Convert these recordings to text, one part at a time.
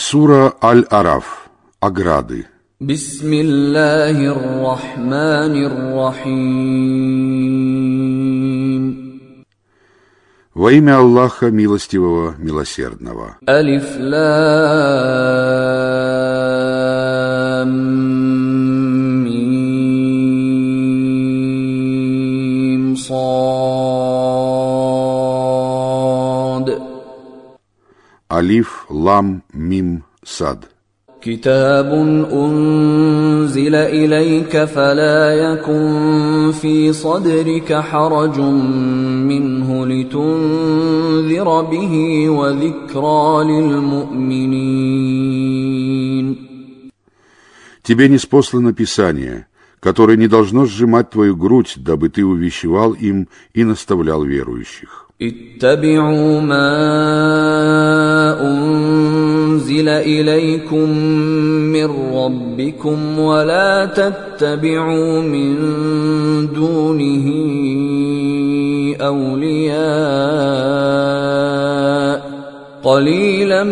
Сура Аль-Араф. Ограды. Бисмиллахир-рахманир-рахим. Во имя Аллаха Милостивого, Милосердного. Алиф лам мим сад. Алиф Лам, Мим, Сад. كتاب أنزل إليك فلا يكن في صدرك حرج منه لتنذر به وذكرى للمؤمنين Тебе не спослано Писание, которое не должно сжимать твою грудь, дабы ты увещевал им и наставлял верующих. اتبعوا ما أنزل إليكم من ربكم ولا تتبعوا من دونه أولياء قليلا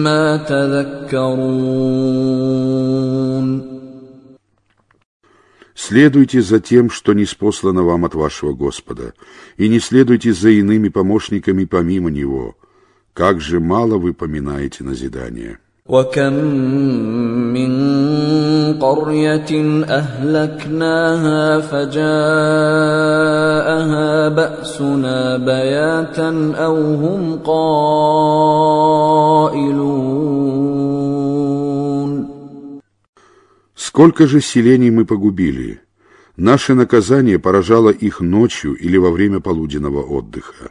ما تذكرون Следуйте за тем, что не спослано вам от вашего Господа, и не следуйте за иными помощниками помимо Него. Как же мало вы поминаете назидание. وكم من قرية أهلكناها فجاءها بأسنا بياتا أو هم قائلون Сколько же селений мы погубили? Наше наказание поражало их ночью или во время полуденного отдыха.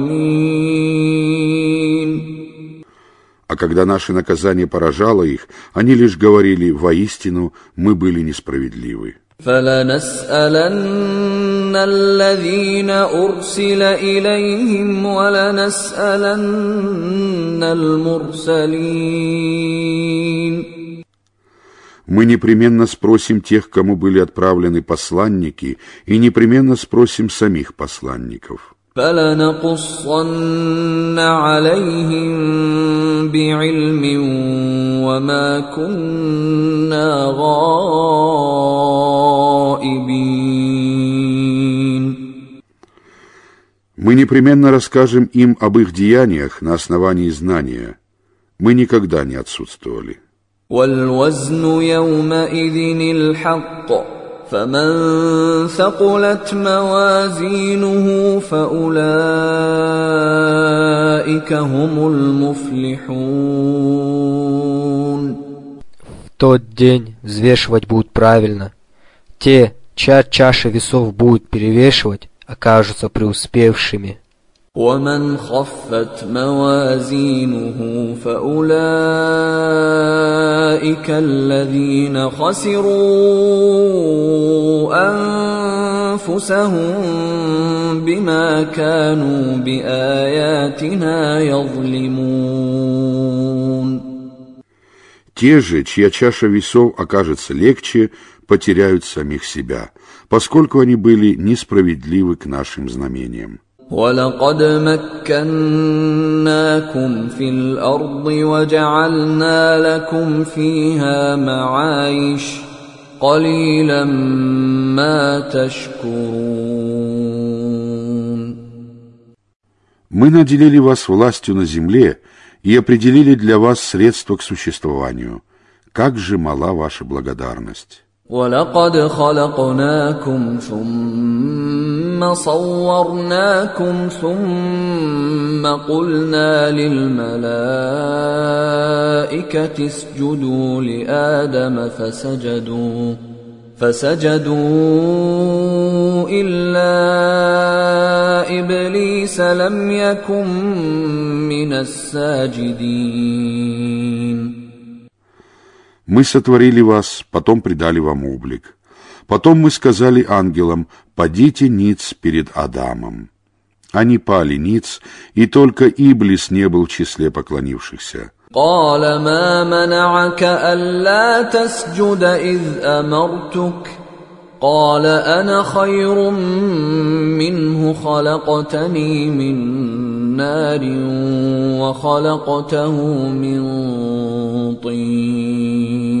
А когда наше наказание поражало их, они лишь говорили, воистину, мы были несправедливы. فلنسألن الذين أرسل إليهم ولنسألن المرسلين Мы непременно спросим тех, кому были отправлены посланники, и непременно спросим самих посланников. فلنقصن عليهم بعلم وما كنا غائبين Мы непременно расскажем им об их деяниях на основании знания. Мы никогда не отсутствовали. والوزن يومئذ الحق فمن ثقلت موازينه فأولئك هم المفلحون В тот день взвешивать будут правильно. Те, чья чаша весов будет перевешивать, окажутся преуспевшими. ومن خفت موازينه فأولئك الذين خسروا أنفسهم بما كانوا بآياتنا يظلمون Те же, чья чаша весов окажется легче, потеряют самих себя, поскольку они были несправедливы к нашим знамениям. ولقد مكناكم في الارض وجعلنا لكم فيها معايش قليلا ما تشكرون Мы наделили вас властью на земле и определили для вас средства к существованию. Как же мала ваша благодарность! ولقد خلقناكم ثم صورناكم ثم قلنا للملائكة اسجدوا لآدم فسجدوا فسجدوا إلا إبليس لم يكن من الساجدين. Мы сотворили вас, потом придали вам облик. Потом мы сказали ангелам, «Падите ниц перед Адамом». Они пали ниц, и только Иблис не был в числе поклонившихся. قال ما منعك ألا تسجد إذ أمرتك قال أنا خير منه خلقتني من نار وخلقته من طين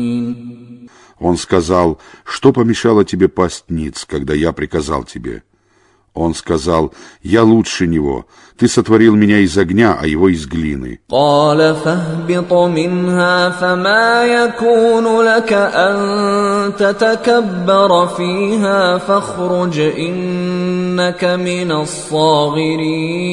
Он сказал, что помешало тебе пасть ниц, когда я приказал тебе? Он сказал, «Я лучше него. Ты сотворил меня из огня, а его из глины». قال فاهبط منها فما يكون لك أن تتكبر فيها فاخرج إنك من الصاغرين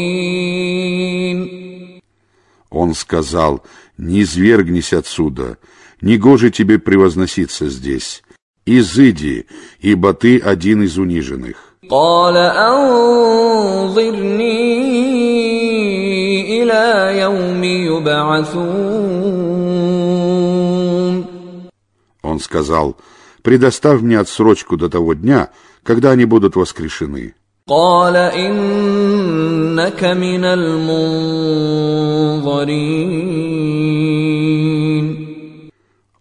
Он сказал, «Не извергнись отсюда, негоже тебе превозноситься здесь. Изыди, ибо ты один из униженных». قال أنظرني إلى يوم يبعثون Он сказал, «Предоставь мне отсрочку до того дня, когда они будут воскрешены». قال إنك من المنظرين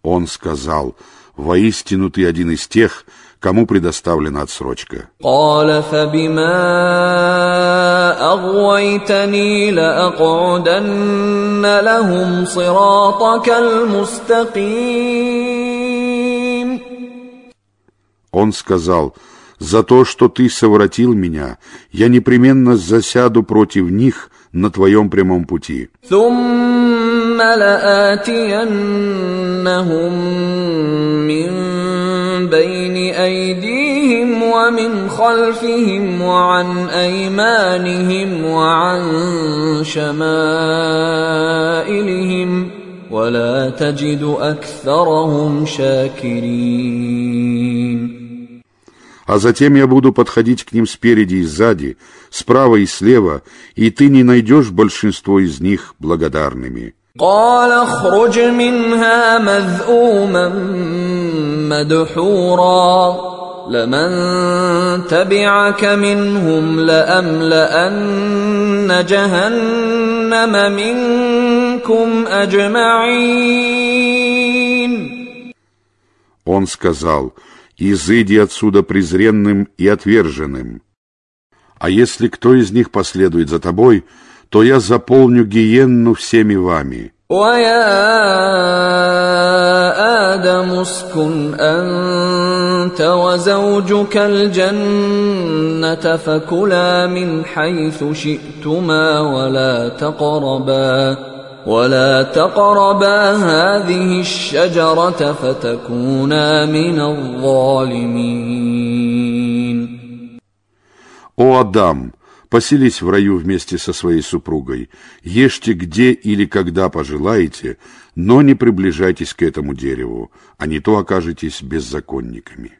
Он сказал, «Воистину ты один из тех, кому предоставлена отсрочка». قال فبما أغويتني لأقعدن لهم صراطك المستقيم Он сказал, «За то, что ты совратил меня, я непременно засяду против них на твоем прямом пути». ثم لآتينهم من بين أيديهم ومن خلفهم وعن أيمانهم وعن شمائلهم ولا تجد أكثرهم شاكرين А затем я буду подходить к ним спереди и сзади, справа и слева, и ты не найдешь большинство из них благодарными. قال اخرج منها مذءوما مدحورا لمن تبعك منهم لأملأن جهنم منكم أجمعين Он сказал, «Изыди отсюда презренным и отверженным. А если кто из них последует за тобой, то я заполню гиенну всеми вами». ويا آدم اسكن أنت وزوجك الجنة فكلا من حيث شئتما ولا تقربا ولا تقربا هذه الشجرة فتكونا من الظالمين «О, Адам, поселись в раю вместе со своей супругой, ешьте где или когда пожелаете, но не приближайтесь к этому дереву, а не то окажетесь беззаконниками».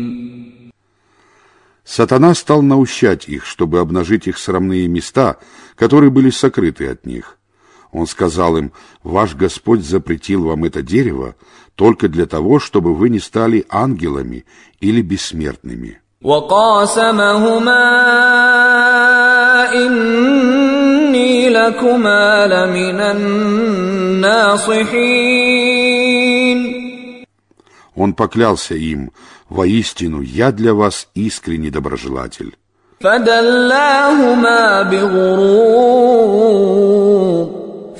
Сатана стал наущать их, чтобы обнажить их срамные места, которые были сокрыты от них. Он сказал им, «Ваш Господь запретил вам это дерево только для того, чтобы вы не стали ангелами или бессмертными». وقاسمهما إني لكما لمن الناصحين Он поклялся им, «Воистину, я для вас искренний доброжелатель». فدلاهما بغرور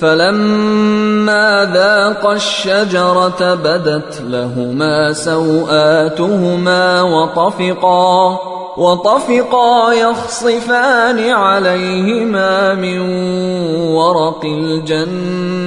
فلما ذاقا الشجرة بدت لهما سوآتهما وطفقا وطفقا يخصفان عليهما من ورق الجنة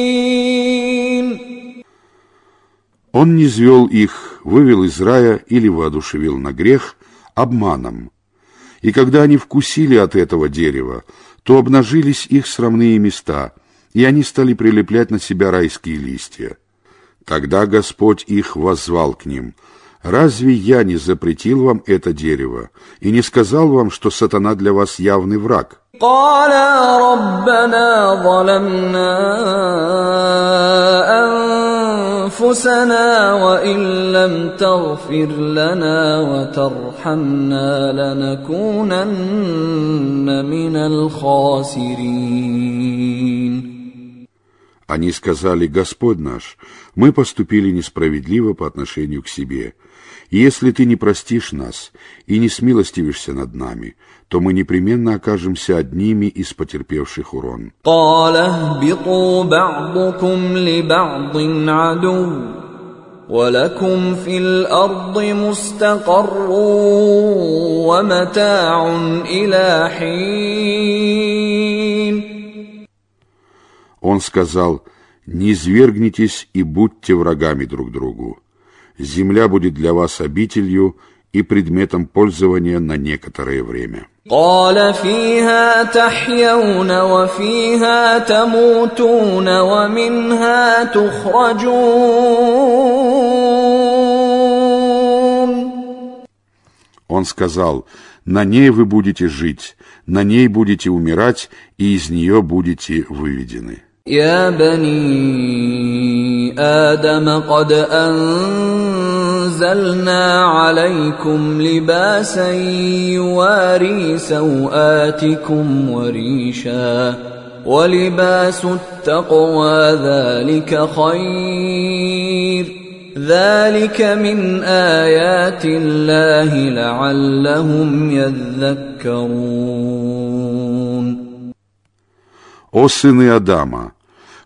Он не звел их, вывел из рая или воодушевил на грех обманом. И когда они вкусили от этого дерева, то обнажились их срамные места, и они стали прилеплять на себя райские листья. Тогда Господь их воззвал к ним. «Разве я не запретил вам это дерево и не сказал вам, что сатана для вас явный враг?» قالا ربنا ظلمنا أنفسنا وإن لم تغفر لنا وترحمنا لنكونن من الخاسرين Они сказали, Господь наш, мы поступили несправедливо по отношению к себе. И если ты не простишь нас и не смилостивишься над нами, то мы непременно окажемся одними из потерпевших урон. ولكم في الأرض مستقر ومتاع إلى حين Он сказал, «Не извергнитесь и будьте врагами друг другу. Земля будет для вас обителью и предметом пользования на некоторое время». قال فيها تحيون وفيها تموتون ومنها تخرجون Он сказал, на ней вы будете жить, на ней будете умирать, и из нее будете выведены. يا بني ادم قد انزلنا عليكم لباسا يواري سواتكم وريشا ولباس التقوى ذلك خير ذلك من ايات الله لعلهم يذكرون «О сыны Адама!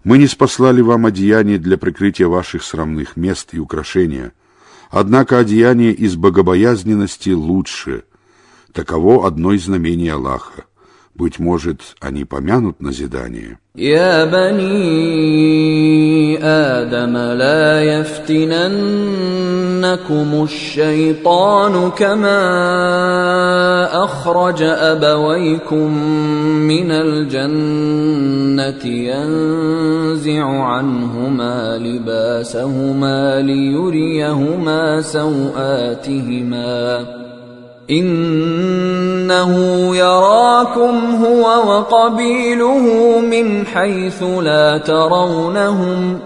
Мы не спаслали вам одеяние для прикрытия ваших срамных мест и украшения, однако одеяние из богобоязненности лучше. Таково одно из знамений Аллаха. Быть может, они помянут назидание. «Я бани Адама, ла яфтинаннакум аш-шайтану, кама ахраджа абавайкум минал джаннати, янзи'у анхума либасахума, лиюрияхума сауатихима». إنه يراكم هو وقبيله من حيث لا ترونهم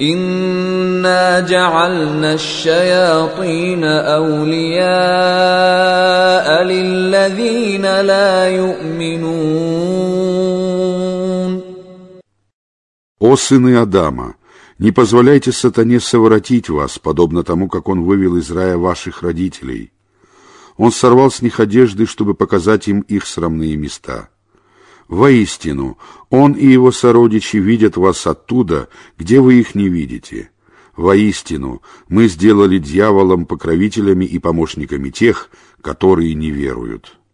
إنا جعلنا الشياطين أولياء للذين لا يؤمنون О сыны Адама! Не позволяйте сатане совратить вас, подобно тому, как он вывел из рая ваших родителей – он сорвал с них одежды, чтобы показать им их срамные места. Воистину, он и его сородичи видят вас оттуда, где вы их не видите. Воистину, мы сделали дьяволом покровителями и помощниками тех, которые не веруют.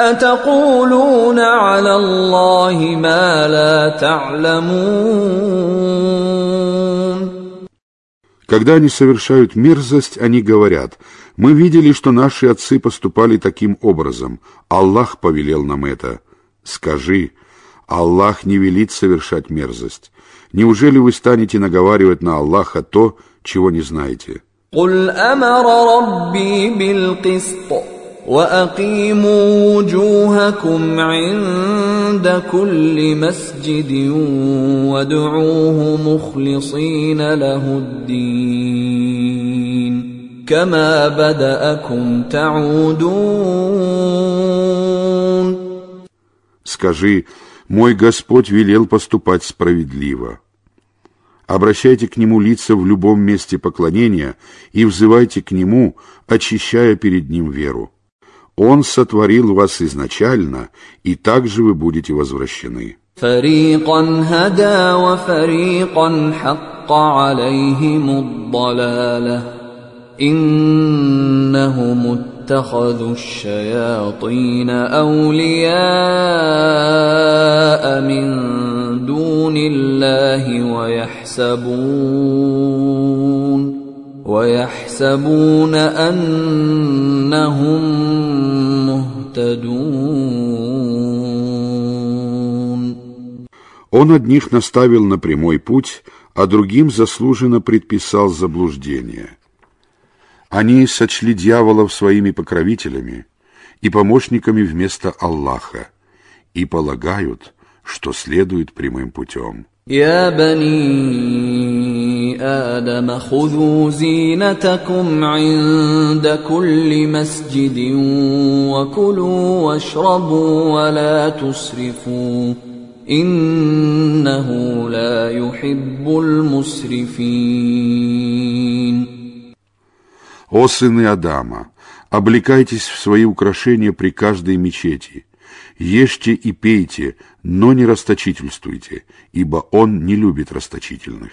أتقولون على الله ما لا تعلمون Когда они совершают мерзость, они говорят, «Мы видели, что наши отцы поступали таким образом. Аллах повелел нам это». Скажи, Аллах не велит совершать мерзость. Неужели вы станете наговаривать на Аллаха то, чего не знаете? قل أمر ربي بالقسط واقيموا وجوهكم عند كل مسجد وادعوه مخلصين له الدين كما بداكم تعودون Скажи, мой Господь велел поступать справедливо. Обращайте к Нему лица в любом месте поклонения и взывайте к Нему, очищая перед Ним веру. Он сотворил вас изначально, и также вы будете возвращены. فريقا هدى وفريقا حق عليهم الضلاله انهم اتخذوا الشياطين اولياء من دون الله ويحسبون ويحسبون انهم مهتدون Он одних наставил на прямой путь, а другим заслуженно предписал заблуждение. Они сочли дьяволов своими покровителями и помощниками вместо Аллаха и полагают, что следует прямым путем. يا بني آدم خذوا زينتكم عند كل مسجد وكلوا واشربوا ولا تسرفوا إنه لا يحب المسرفين О сыны Адама, облекайтесь в свои украшения при каждой мечети. Ешьте и пейте, но не расточительствуйте, ибо Он не любит расточительных.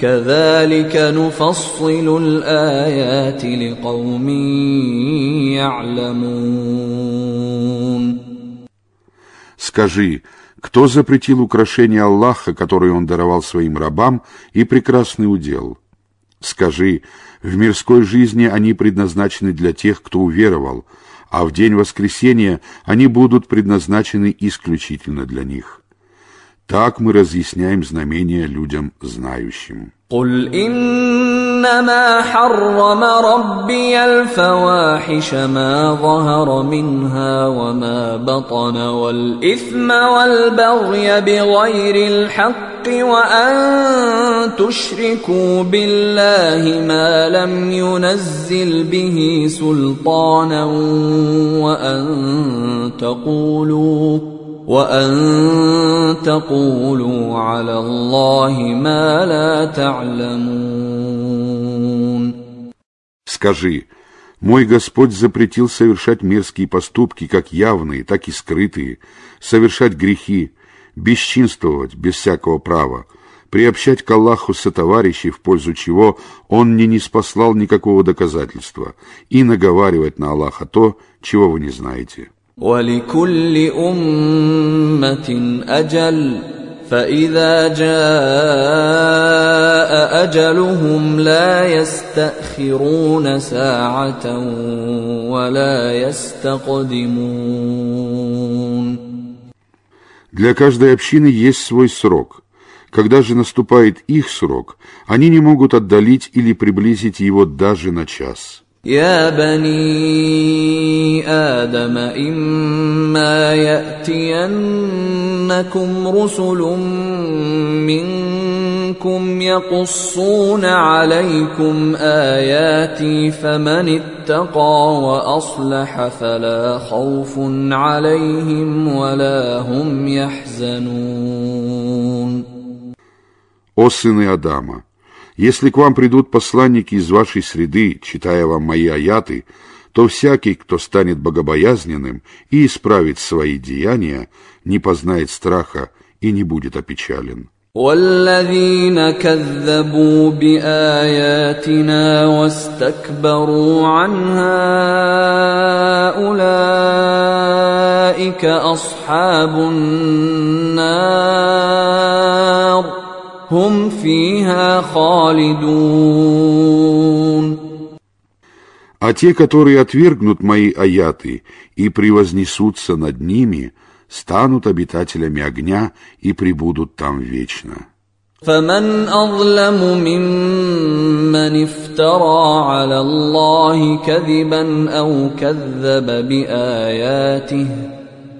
كذلك نفصل الآيات لقوم يعلمون Скажи, кто запретил украшение Аллаха, которое Он даровал своим рабам, и прекрасный удел? Скажи, в мирской жизни они предназначены для тех, кто уверовал, а в день воскресения они будут предназначены исключительно для них. Так мы разъясняем знамения людям знающим. قل انما حرم ربي الفواحش ما ظهر منها وما بطن والاثم والبغي بغير الحق وان تشركوا بالله ما لم ينزل به سلطانا وان تقولوا وان تقولوا على الله ما لا تعلمون Скажи, мой Господь запретил совершать мерзкие поступки, как явные, так и скрытые, совершать грехи, бесчинствовать без всякого права, приобщать к Аллаху сотоварищей, в пользу чего Он не неспослал никакого доказательства, и наговаривать на Аллаха то, чего вы не знаете. ولكل امه اجل فاذا جاء اجلهم لا يستاخرون ساعه ولا يستقدمون Для каждой общины есть свой срок. Когда же наступает их срок, они не могут отдалить или приблизить его даже на час. يا بني آدم إما يأتينكم رسل منكم يقصون عليكم آياتي فمن اتقى وأصلح فلا خوف عليهم ولا هم يحزنون О сыны Адама! Если к вам придут посланники из вашей среды, читая вам мои аяты, то всякий, кто станет богобоязненным и исправит свои деяния, не познает страха и не будет опечален. والذين كذبوا باياتنا واستكبروا عنها اولئك اصحاب النار هم فيها خالدون А те, которые отвергнут мои аяты и превознесутся над ними, станут обитателями огня и пребудут там вечно. فمن اظلم ممن افترى على الله كذبا او كذب باياته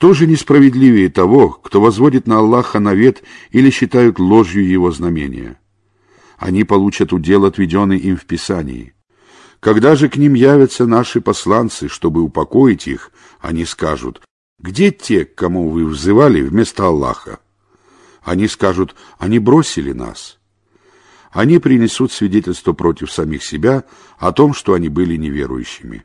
Кто же несправедливее того, кто возводит на Аллаха навет или считают ложью его знамения? Они получат удел, отведенный им в Писании. Когда же к ним явятся наши посланцы, чтобы упокоить их, они скажут, «Где те, к кому вы взывали вместо Аллаха?» Они скажут, «Они бросили нас» они принесут свидетельство против самих себя о том, что они были неверующими.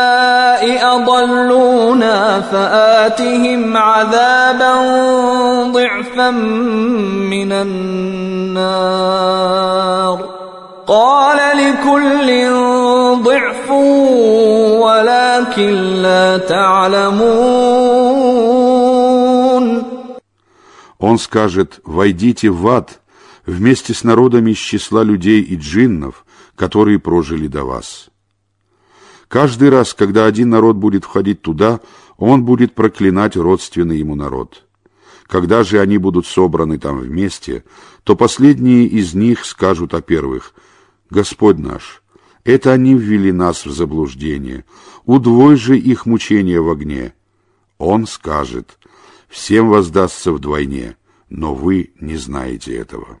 أضلونا فآتهم عذابا ضعفا من النار قال لكل ضعف ولكن لا تعلمون Он скажет, войдите в ад вместе с народами из числа людей и джиннов, которые прожили до вас. Каждый раз, когда один народ будет входить туда, он будет проклинать родственный ему народ. Когда же они будут собраны там вместе, то последние из них скажут о первых, «Господь наш, это они ввели нас в заблуждение, удвой же их мучения в огне». Он скажет, «Всем воздастся вдвойне, но вы не знаете этого».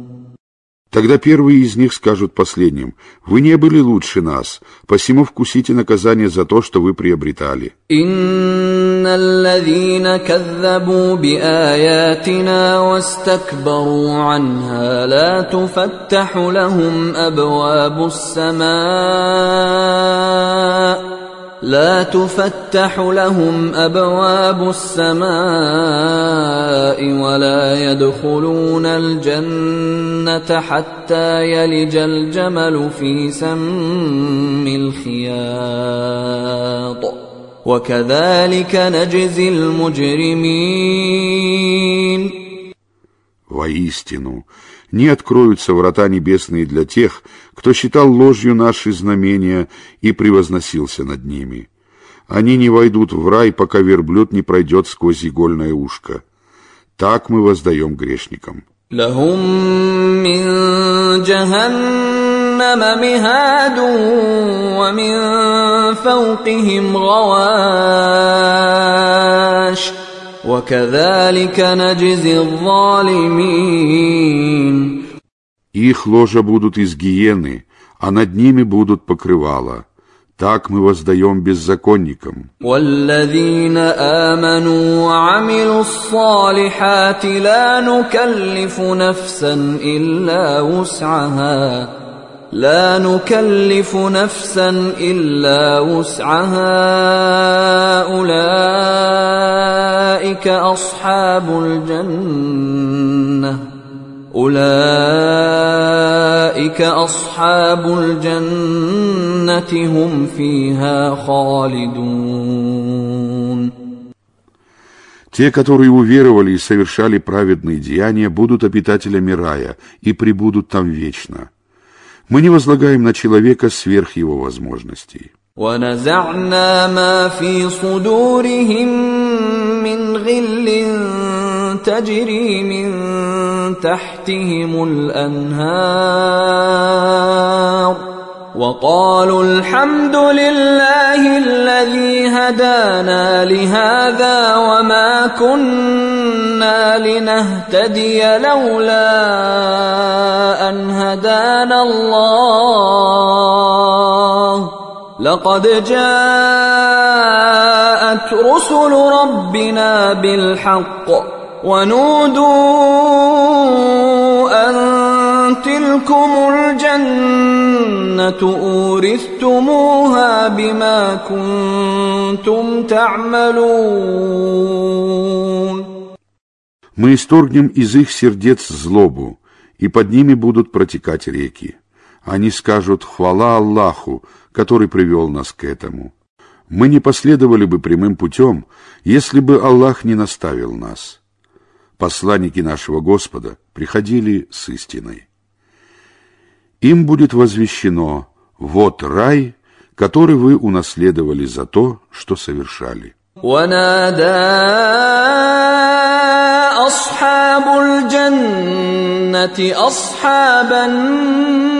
Тогда первые из них скажут последним, «Вы не были лучше нас, посему вкусите наказание за то, что вы приобретали». إن الذين كذبوا بآياتنا واستكبروا عنها لا تفتح لهم أبواب السماء لا تفتح لهم أبواب السماء ولا يدخلون الجنة حتى يلج الجمل في سم الخياط. وكذلك نجزي المجرمين. Воистину, не откроются врата небесные для тех, кто считал ложью наши знамения и превозносился над ними. Они не войдут в рай, пока верблюд не пройдет сквозь игольное ушко. Так мы воздаем грешникам. لهم من جهنم مهاد ومن فوقهم غواش وكذلك نجزي الظالمين Их ложа будут из гиены, а над ними будут покрывала. Так мы воздаем беззаконникам. والذين آمنوا وعملوا الصالحات لا نكلف نفسا إلا وسعها لا نكلف نفسا إلا وسعها أولئك أصحاب الجنة أولئك أصحاب الجنة هم فيها خالدون Те, которые уверовали и совершали праведные деяния, будут обитателями рая и пребудут там вечно. Мы не возлагаем на человека сверх его возможностей. ونزعنا ما في صدورهم من غل تجري من تحتهم الانهار وقالوا الحمد لله الذي هدانا لهذا وما كنا لنهتدي لولا أن هدانا الله. لقد جاءت رسل ربنا بالحق ونودوا أن تلكم الجنه اورثتموها بما كنتم تعملون Мы исторгнем из их сердец злобу, и под ними будут протекать реки. Они скажут «Хвала Аллаху, который привел нас к этому». Мы не последовали бы прямым путем, если бы Аллах не наставил нас. Посланники нашего Господа приходили с истиной. Им будет возвещено «Вот рай, который вы унаследовали за то, что совершали». ونادى أصحاب الجنة أصحاب النار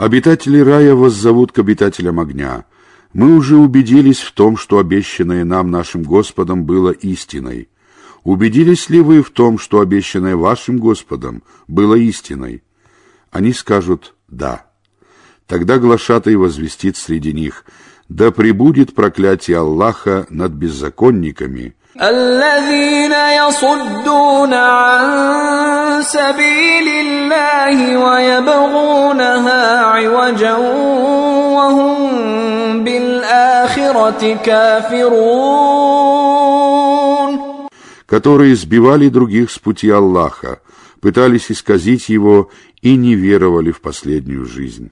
Обитатели рая воззовут к обитателям огня. Мы уже убедились в том, что обещанное нам нашим Господом было истиной. Убедились ли вы в том, что обещанное вашим Господом было истиной? Они скажут «да». Тогда глашатай возвестит среди них «Да пребудет проклятие Аллаха над беззаконниками, الذين يصدون عن سبيل الله ويبغونها عوجا وهم بالآخرة كافرون которые сбивали других с пути Аллаха, пытались исказить его и не веровали в последнюю жизнь.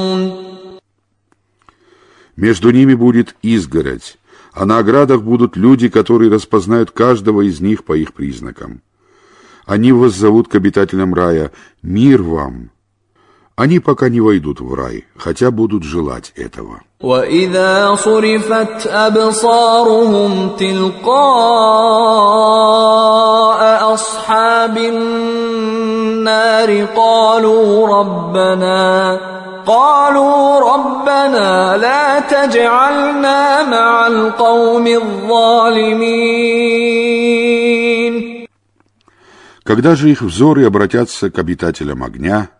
Между ними будет изгородь, а на оградах будут люди, которые распознают каждого из них по их признакам. Они воззовут к обитателям рая «Мир вам!» Они пока не войдут в рай, хотя будут желать этого. وإذا صرفت أبصارهم تلقاء أصحاب النار قالوا ربنا قالوا ربنا لا تجعلنا مع القوم الظالمين Когда же их взоры обратятся к обитателям огня,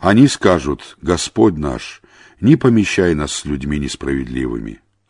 они скажут «Господь наш, не помещай нас с людьми несправедливыми».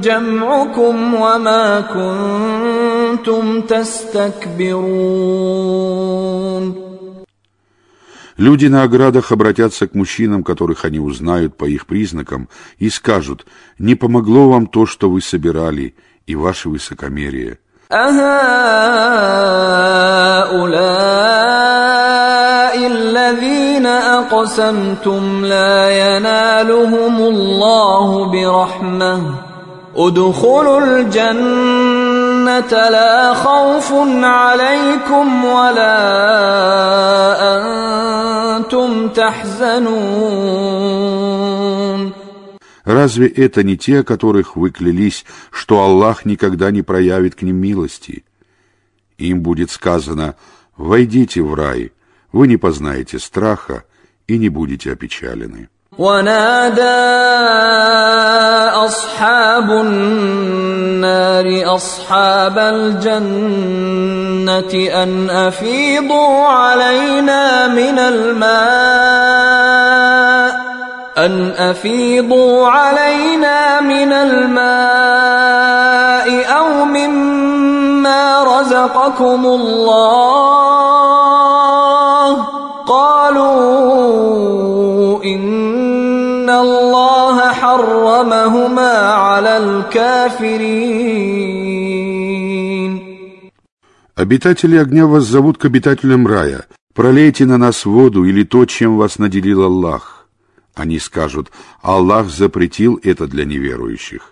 جمعكم وما كنتم تستكبرون Люди на оградах обратятся к мужчинам, которых они узнают по их признакам, и скажут, «Не помогло вам то, что вы собирали, и ваше высокомерие». أهؤلاء الذين أقسمتم لا ينالهم الله برحمة ادخلوا الجنة لا خوف عليكم ولا أنتم تحزنون Разве это не те, которых вы клялись, что Аллах никогда не проявит к ним милости? Им будет сказано, войдите в рай, вы не познаете страха и не будете опечалены. ونادى أصحاب النار أصحاب الجنة أن أفيضوا علينا من الماء أن أفيضوا علينا من الماء أو مما رزقكم الله قالوا إن الله حرمهما على الكافرين Обитатели огня вас зовут к обитателям рая. Пролейте на нас воду или то, чем вас наделил Аллах. Они скажут, Аллах запретил это для неверующих.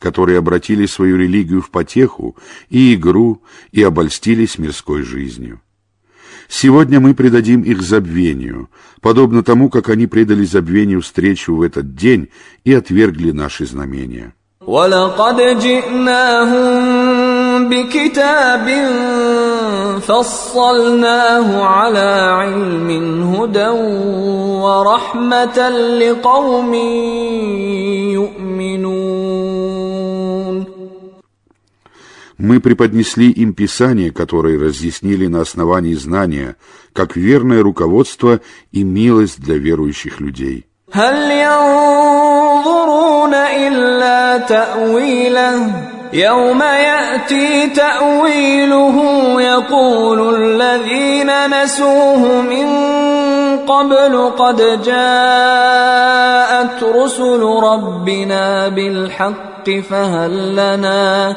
которые обратили свою религию в потеху и игру и обольстились мирской жизнью. Сегодня мы предадим их забвению, подобно тому, как они предали забвению встречу в этот день и отвергли наши знамения. ولقد جئناهم بكتاب فصلناه على علم هدى ورحمة لقوم يؤمنون Мы преподнесли им Писание, которое разъяснили на основании знания, как верное руководство и милость для верующих людей. هل ينظرون إلا تأويله يوم يأتي تأويله يقول الذين نسوه من قبل قد جاءت رسل ربنا بالحق فهل لنا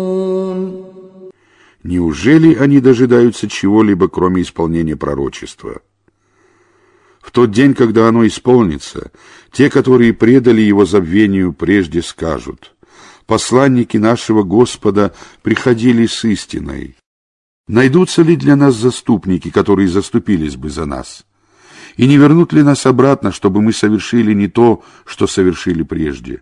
Неужели они дожидаются чего-либо, кроме исполнения пророчества? В тот день, когда оно исполнится, те, которые предали его забвению, прежде скажут, «Посланники нашего Господа приходили с истиной. Найдутся ли для нас заступники, которые заступились бы за нас? И не вернут ли нас обратно, чтобы мы совершили не то, что совершили прежде?»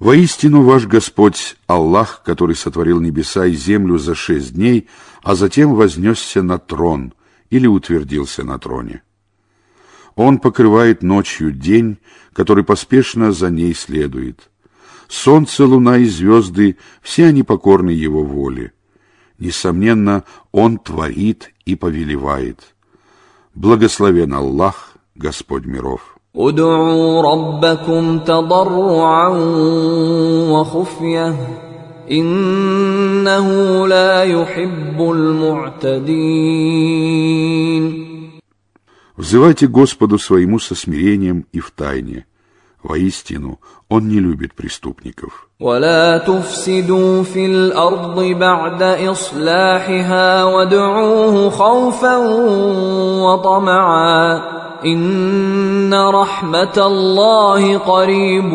Воистину ваш Господь Аллах, который сотворил небеса и землю за шесть дней, а затем вознесся на трон или утвердился на троне. Он покрывает ночью день, который поспешно за ней следует. Солнце, луна и звезды — все они покорны его воле. Несомненно, он творит и повелевает. Благословен Аллах, Господь миров. ادعوا ربكم تضرعا وخفيه انه لا يحب المعتدين Взывайте Господу своему со смирением и в тайне. Воистину, Он не любит преступников. ولا تفسدوا في الارض بعد اصلاحها وادعوه خوفا وطمعا ان رحمه الله قريب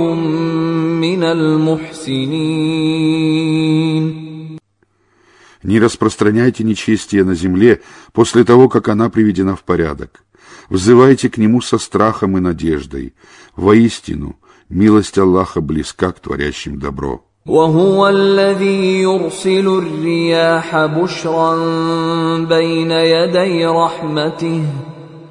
من المحسنين Не распространяйте нечестие на земле после того, как она приведена в порядок. Взывайте к Нему со страхом и надеждой. Воистину, милость Аллаха близка к творящим добро. وهو الذي يرسل الرياح بشرا بين يدي رحمته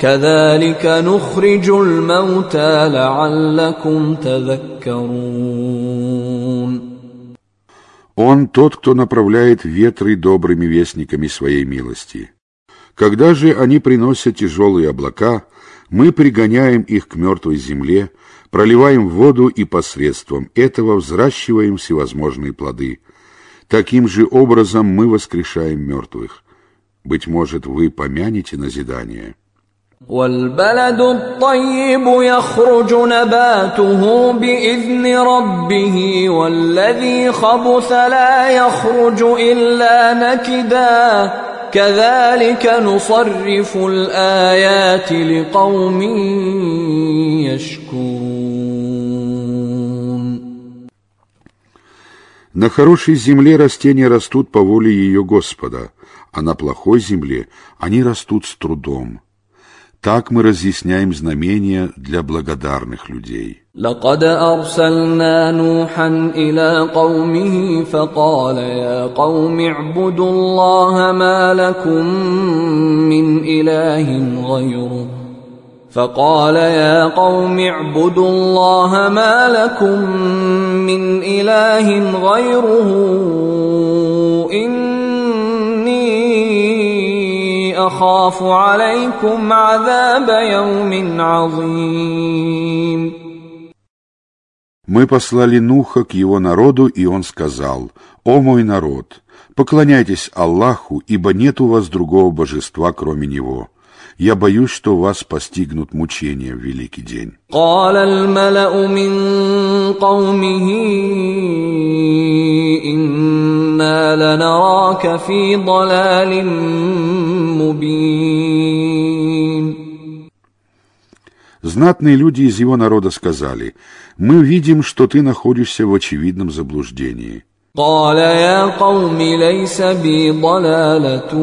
كذلك نخرج الموتى لعلكم تذكرون Он тот, кто направляет ветры добрыми вестниками своей милости. Когда же они приносят тяжелые облака, мы пригоняем их к мертвой земле, проливаем воду и посредством этого взращиваем всевозможные плоды. Таким же образом мы воскрешаем мертвых. Быть может, вы помянете назидание. والبلد الطيب يخرج نباته باذن ربه والذي خبث لا يخرج الا نكدا كذلك نصرف الايات لقوم يشكرون На хорошей земле растения растут по воле ее Господа, а на плохой земле они растут с трудом. Так мы разъясняем знамения для благодарных людей. لقد ارسلنا نوحا الى قومه فقال يا قوم اعبدوا الله ما لكم من اله غيره فقال يا قوم اعبدوا الله ما لكم من اله غيره اني اخاف عليكم عذاب يوم عظيم Мы послали Нуха к его народу, и он сказал, «О мой народ, поклоняйтесь Аллаху, ибо нет у вас другого божества, кроме Него. Я боюсь, что вас постигнут мучения в великий день». قال الملا من قومه انا لنراك في ضلال مبين Знатные люди из его народа сказали, «Мы видим, что ты находишься в очевидном заблуждении». قال يا قوم ليس بي ضلاله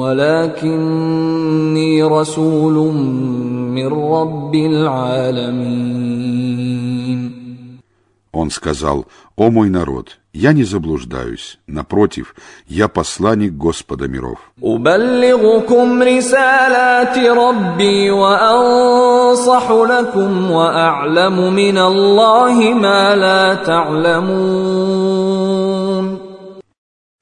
ولكني رسول من رب العالمين Он сказал, «О мой народ, я не заблуждаюсь, напротив, я посланник Господа миров». أبلغكم رسالات ربي وأنصح لكم وأعلم من الله ما لا تعلمون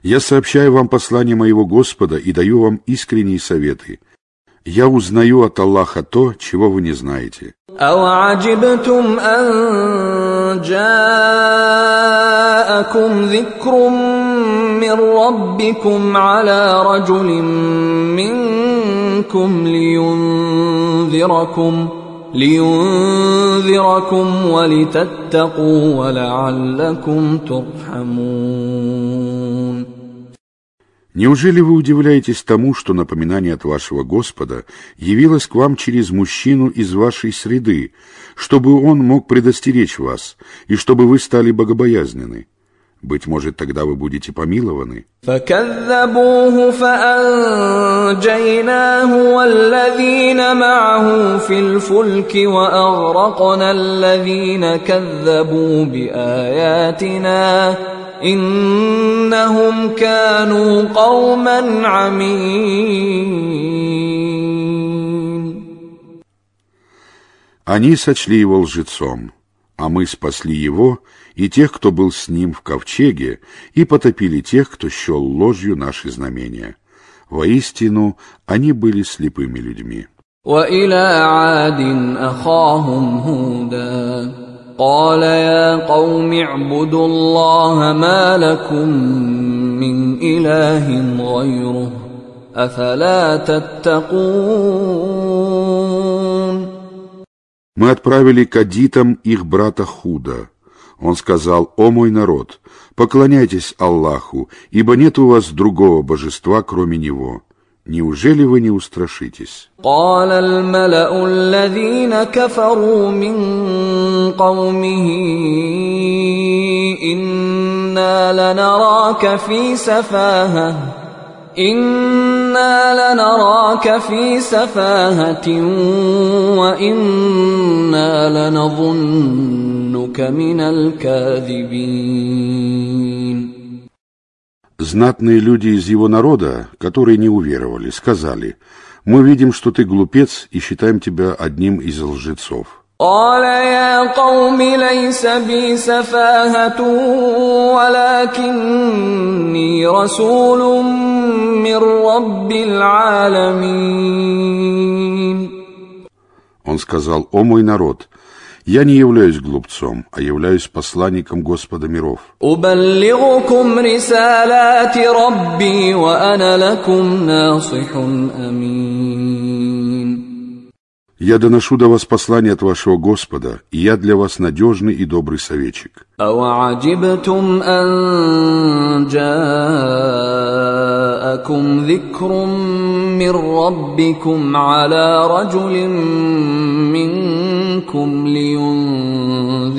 Я сообщаю вам послание моего Господа и даю вам искренние советы. Я узнаю от Аллаха то, чего вы не знаете. أوعجبتم أن جاءكم ذكر من ربكم على رجل منكم لينذركم لينذركم ولتتقوا ولعلكم ترحمون Неужели вы удивляетесь тому, что напоминание от вашего Господа явилось к вам через мужчину из вашей среды, чтобы он мог предостеречь вас, и чтобы вы стали богобоязнены? Быть может, тогда вы будете помилованы. فكذبوه فأنجيناه والذين معه في الفلك وأغرقنا الذين كذبوا بآياتنا إنهم كانوا قوما عمين Они сочли его лжецом, а мы спасли его и тех, кто был с ним в ковчеге, и потопили тех, кто счел ложью наши знамения. Воистину, они были слепыми людьми. وإلى عاد أخاهم هودا قال يا قوم اعبدوا الله ما لكم من إله غيره أفلا تتقون Мы отправили к адитам их брата Худа. Он сказал, «О мой народ, поклоняйтесь Аллаху, ибо нет у вас другого божества, кроме Него. Неужели вы не устрашитесь?» قال الملأ الذين كفروا من قومه إنا لنراك في سفاهة إنا لنراك في سفاهة وإنا لنظنك من الكاذبين Знатные люди из его народа, которые не уверовали, сказали, «Мы видим, что ты глупец и считаем тебя одним из лжецов». قال يا قوم ليس بي سفاهة ولكني رسول من رب العالمين Он сказал, «О мой народ, я не являюсь глупцом, а являюсь посланником Господа миров. Я доношу до вас послание от вашего Господа, и я для вас надежный и добрый советчик. أوعجبتم أن جاءكم ذكر من ربكم على رجل منكم لينذركم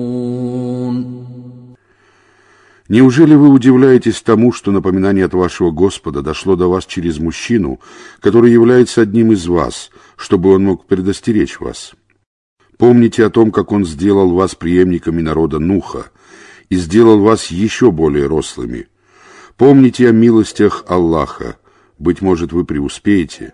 Неужели вы удивляетесь тому, что напоминание от вашего Господа дошло до вас через мужчину, который является одним из вас, чтобы он мог предостеречь вас? Помните о том, как он сделал вас преемниками народа Нуха и сделал вас еще более рослыми. Помните о милостях Аллаха. Быть может, вы преуспеете.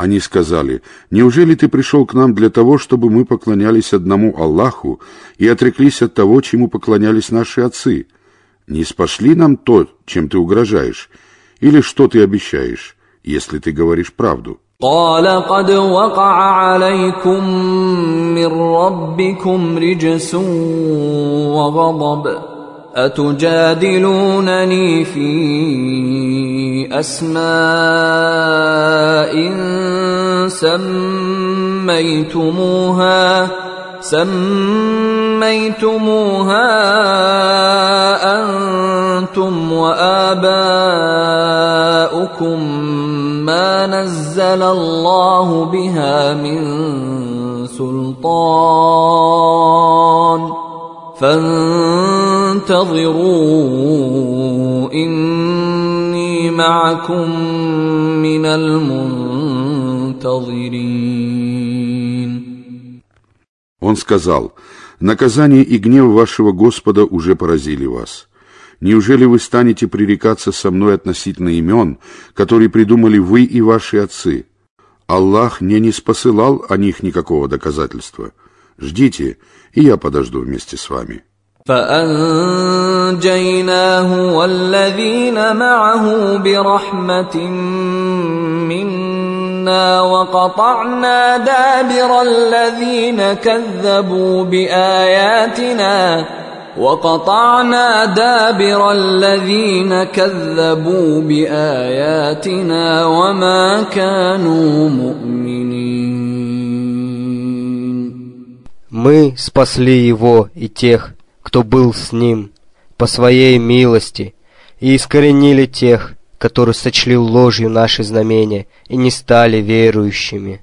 Они сказали, «Неужели ты пришел к нам для того, чтобы мы поклонялись одному Аллаху и отреклись от того, чему поклонялись наши отцы? Не спошли нам то, чем ты угрожаешь, или что ты обещаешь, если ты говоришь правду?» قال قد وقع عليكم من ربكم رجس وغضب أتجادلونني في أسماء سميتموها سميتموها أنتم وآباؤكم ما نزل الله بها من سلطان. فانتظروا إني معكم من المنتظرين Он сказал, «Наказание и гнев вашего Господа уже поразили вас. Неужели вы станете пререкаться со мной относительно имен, которые придумали вы и ваши отцы? Аллах мне не спосылал о них никакого доказательства. Ждите, и я подожду вместе с вами». فأنجيناه والذين معه برحمة منا وقطعنا دابر الذين كذبوا بآياتنا وقطعنا دابر الذين كذبوا بآياتنا وما كانوا مؤمنين Мы спасли его и тех, кто был с ним, по своей милости, и искоренили тех, которые сочли ложью наши знамения и не стали верующими.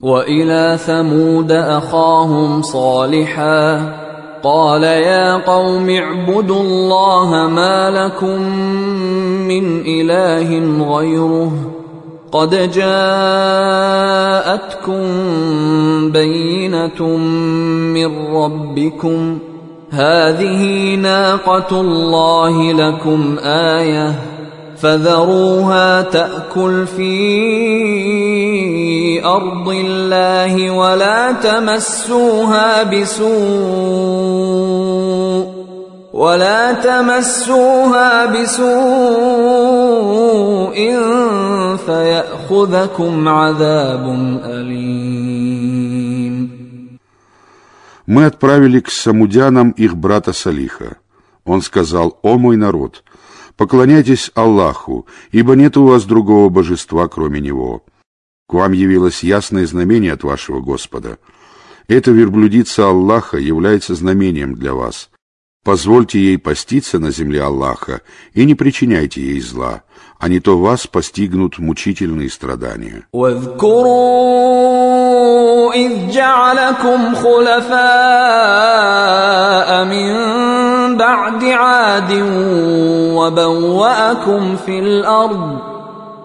وإلى ثمود أخاهم صالحا قال يا قوم اعبدوا الله ما لكم من إله غيره قد جاءتكم بينة من ربكم هذه ناقة الله لكم آية فذروها تأكل في أرض الله ولا تمسوها بسوء ولا تمسوها بسوء فيأخذكم عذاب أليم Мы отправили к самудянам их брата Салиха. Он сказал, «О мой народ, поклоняйтесь Аллаху, ибо нет у вас другого божества, кроме Него. К вам явилось ясное знамение от вашего Господа. Эта верблюдица Аллаха является знамением для вас. Позвольте ей поститься на земле Аллаха и не причиняйте ей зла, а не то вас постигнут мучительные страдания. واذكروا إذ جعلكم خلفاء من بعد عاد وبوأكم في الأرض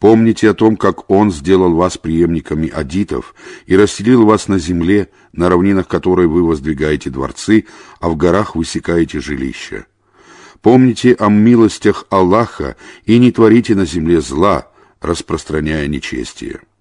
Помните о том, как Он сделал вас преемниками адитов и расселил вас на земле, на равнинах которой вы воздвигаете дворцы, а в горах высекаете жилища. Помните о милостях Аллаха и не творите на земле зла, распространяя нечестие.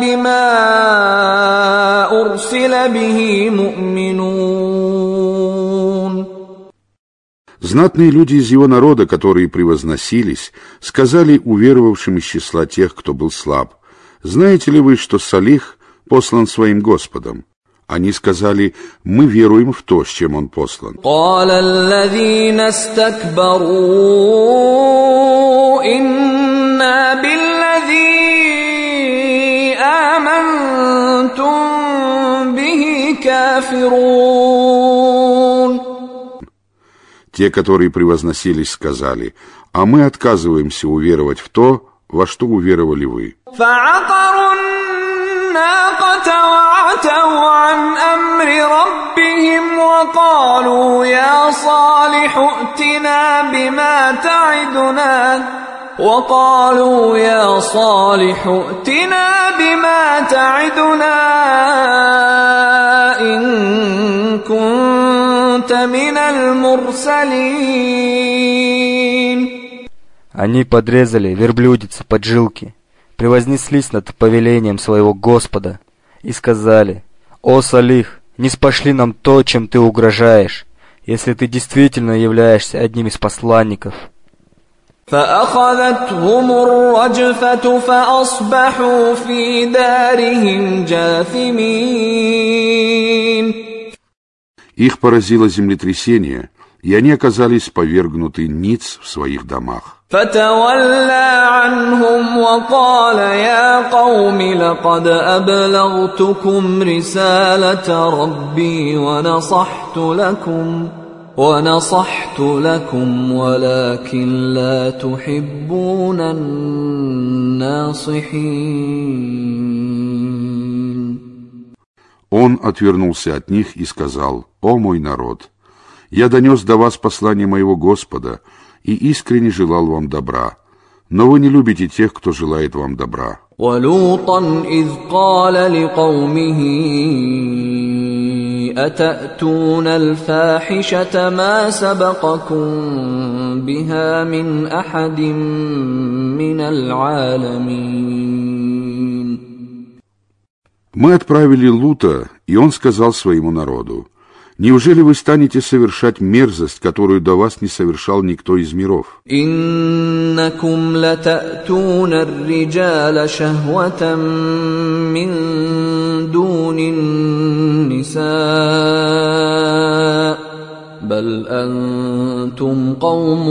بما ارسل به مؤمنون Знатные люди из его народа, которые превозносились, сказали уверовавшим из числа тех, кто был слаб, «Знаете ли вы, что Салих послан своим Господом?» Они сказали, «Мы веруем в то, с чем он послан». قال كافرون Те, которые превозносились, сказали, «А мы отказываемся уверовать в то, во что уверовали вы». فعقروا الناقة وعتوا عن أمر ربهم وقالوا يا صالح ائتنا بما تعدنا وقالوا يا صالح ائتنا بما تعدنا إن كنت من المرسلين Они подрезали верблюдицы поджилки, превознеслись над повелением своего Господа и сказали, «О, Салих, не спошли нам то, чем ты угрожаешь, если ты действительно являешься одним из посланников». فأخذتهم الرجفة فأصبحوا في دارهم جاثمين Их поразило землетрясение, и они оказались повергнуты ниц в своих домах. فتولى عنهم وقال يا قوم لقد أبلغتكم رسالة ربي ونصحت لكم ونصحت لكم ولكن لا تحبون الناصحين Он отвернулся от них и сказал, «О мой народ, я донес до вас послание моего Господа и искренне желал вам добра, но вы не любите тех, кто желает вам добра». ولوطا إذ قال لقومه أتأتون الفاحشة ما سبقكم بها من أحد من العالمين Мы отправили Лута, и он сказал своему народу, «Неужели вы станете совершать мерзость, которую до вас не совершал никто из миров? إنكم لتأتون الرجال شهوة من دون النساء بل أنتم قوم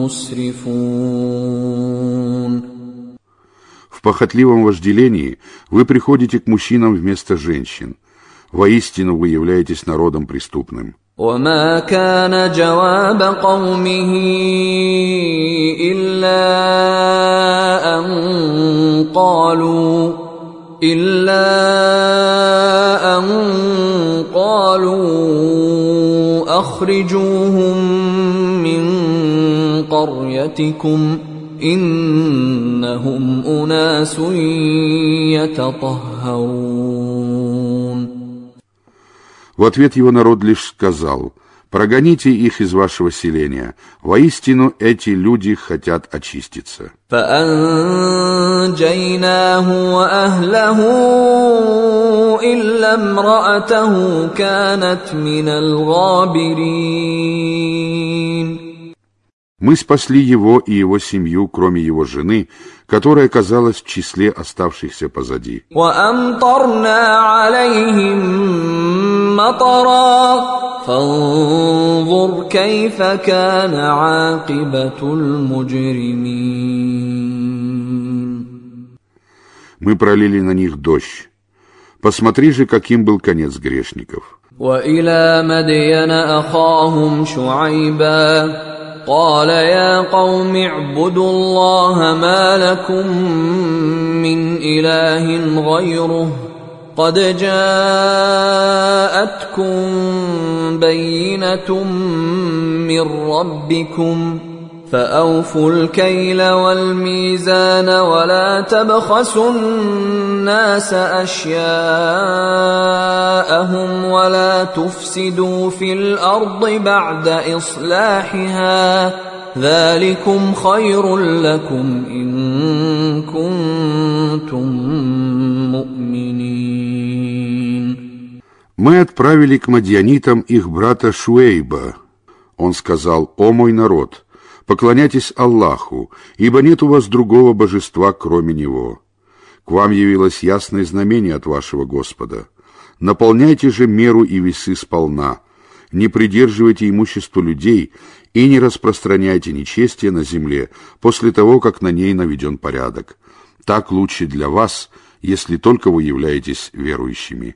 مسرفون В похотливом вожделении вы приходите к мужчинам вместо женщин. Воистину вы являетесь народом преступным». وما كان جواب قومه إلا أن قالوا إلا أن قالوا أخرجوهم من قريتكم إنهم أناس يتطهرون В ответ его народ лишь сказал, «Прогоните их из вашего селения. Воистину эти люди хотят очиститься». Мы спасли его и его семью, кроме его жены, которая оказалась в числе оставшихся позади. وأمطرنا عليهم مطرا فانظر كيف كان عاقبة المجرمين Мы пролили на них дождь. Посмотри же, каким был конец грешников. وإلى مدين أخاهم شعيبا قال يا قوم اعبدوا الله ما لكم من إله غيره قد جاءتكم بينة من ربكم فأوفوا الكيل والميزان ولا تبخسوا الناس أشياءهم ولا تفسدوا في الأرض بعد إصلاحها ذلكم خير لكم إن كنتم مؤمنين Мы отправили к мадьянитам их брата Шуэйба. Он сказал, «О мой народ, поклоняйтесь Аллаху, ибо нет у вас другого божества, кроме Него. К вам явилось ясное знамение от вашего Господа. Наполняйте же меру и весы сполна, не придерживайте имущество людей и не распространяйте нечестие на земле после того, как на ней наведен порядок. Так лучше для вас, если только вы являетесь верующими».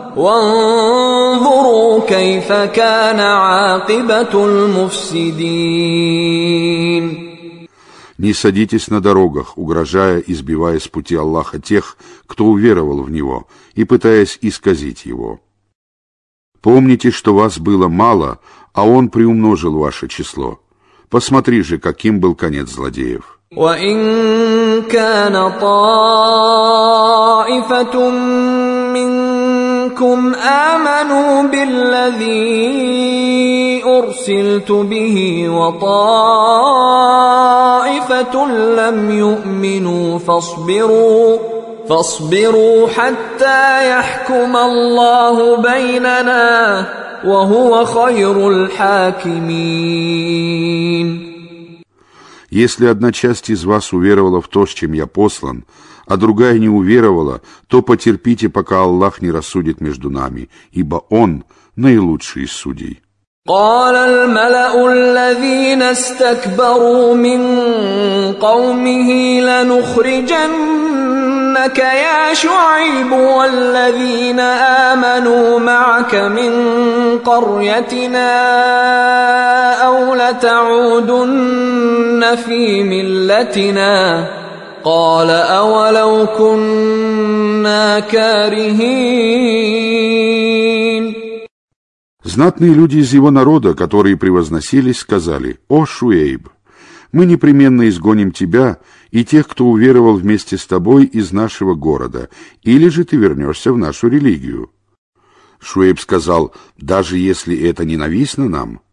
وانظروا كيف كان عاقبة المفسدين Не садитесь на дорогах, угрожая и сбивая с пути Аллаха тех, кто уверовал в Него, и пытаясь исказить Его. Помните, что вас было мало, а Он приумножил ваше число. Посмотри же, каким был конец злодеев. وإن كان طائفة منكم آمنوا بالذي أرسلت به وطائفة لم يؤمنوا فاصبروا فاصبروا حتى يحكم الله بيننا وهو خير الحاكمين Если одна часть из вас уверовала в то, с чем я послан, а другая не уверовала, то потерпите, пока Аллах не рассудит между нами, ибо Он наилучший из судей. قال الملا الذين استكبروا من قومه لنخرجنك يا شعيب والذين امنوا معك من قريتنا او لتعودن في ملتنا قال اولو كنا كارهين Знатные люди из его народа, которые превозносились, сказали, «О, Шуэйб, мы непременно изгоним тебя и тех, кто уверовал вместе с тобой из нашего города, или же ты вернешься в нашу религию». Шуэйб сказал, «Даже если это ненавистно нам,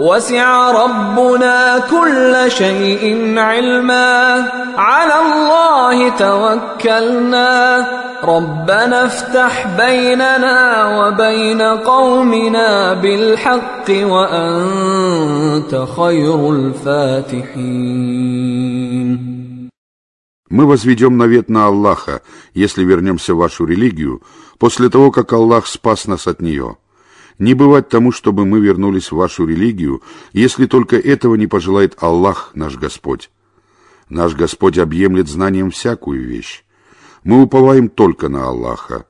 وسع ربنا كل شيء علما على الله توكلنا ربنا افتح بيننا وبين قومنا بالحق وانت خير الفاتحين Мы возведем навет на Аллаха, если вернемся в вашу религию, после того, как Аллах спас нас от нее. – не бывать тому, чтобы мы вернулись в вашу религию, если только этого не пожелает Аллах, наш Господь. Наш Господь объемлет знанием всякую вещь. Мы уповаем только на Аллаха.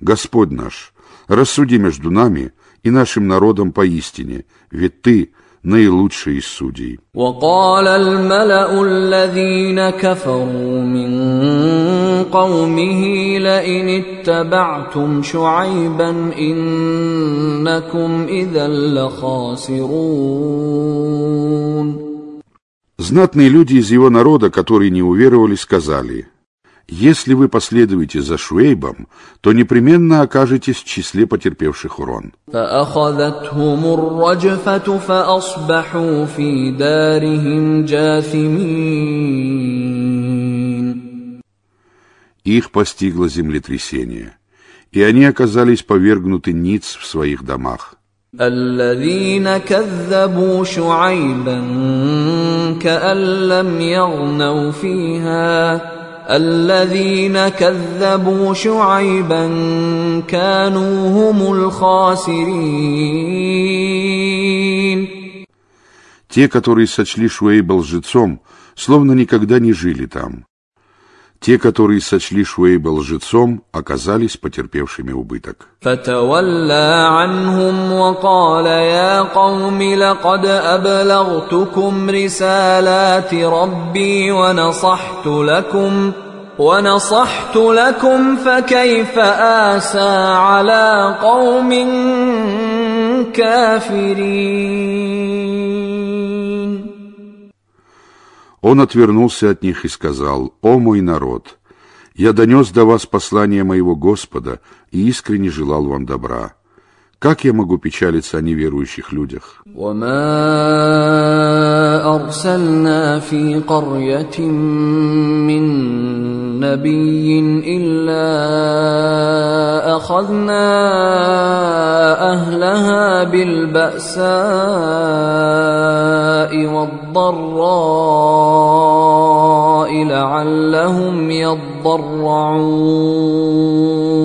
Господь наш, рассуди между нами и нашим народом поистине, ведь Ты — наилучший из судей. وقال الملأ الذين كفروا من قومه لئن اتبعتم شعيبا إنكم إذا لخاسرون Знатные люди из его народа, которые не уверовали, сказали, «Если вы последуете за Шуэйбом, то непременно окажетесь в числе потерпевших урон». فأخذتهم الرجفة فأصبحوا في دارهم جاثمين Их постигло землетрясение, и они оказались повергнуты ниц в своих домах. الذين كذبوا شعيبا كأن لم يغنوا فيها الذين كذبوا شعيبا كانوا هم الخاسرين Те, которые сочли Шуэйба лжецом, словно никогда не жили там. Те, которые сочли Шуэйба лжецом, оказались потерпевшими убыток. فتولى عنهم وقال يا قوم لقد أبلغتكم رسالات ربي ونصحت لكم ونصحت لكم فكيف آسى على قوم كافرين Он отвернулся от них и сказал, «О мой народ, я донес до вас послание моего Господа и искренне желал вам добра. Как я могу печалиться о неверующих людях? وما أرسلنا في قرية من نبي إلا أخذنا أهلها بالبأساء والضراء لعلهم يضرعون В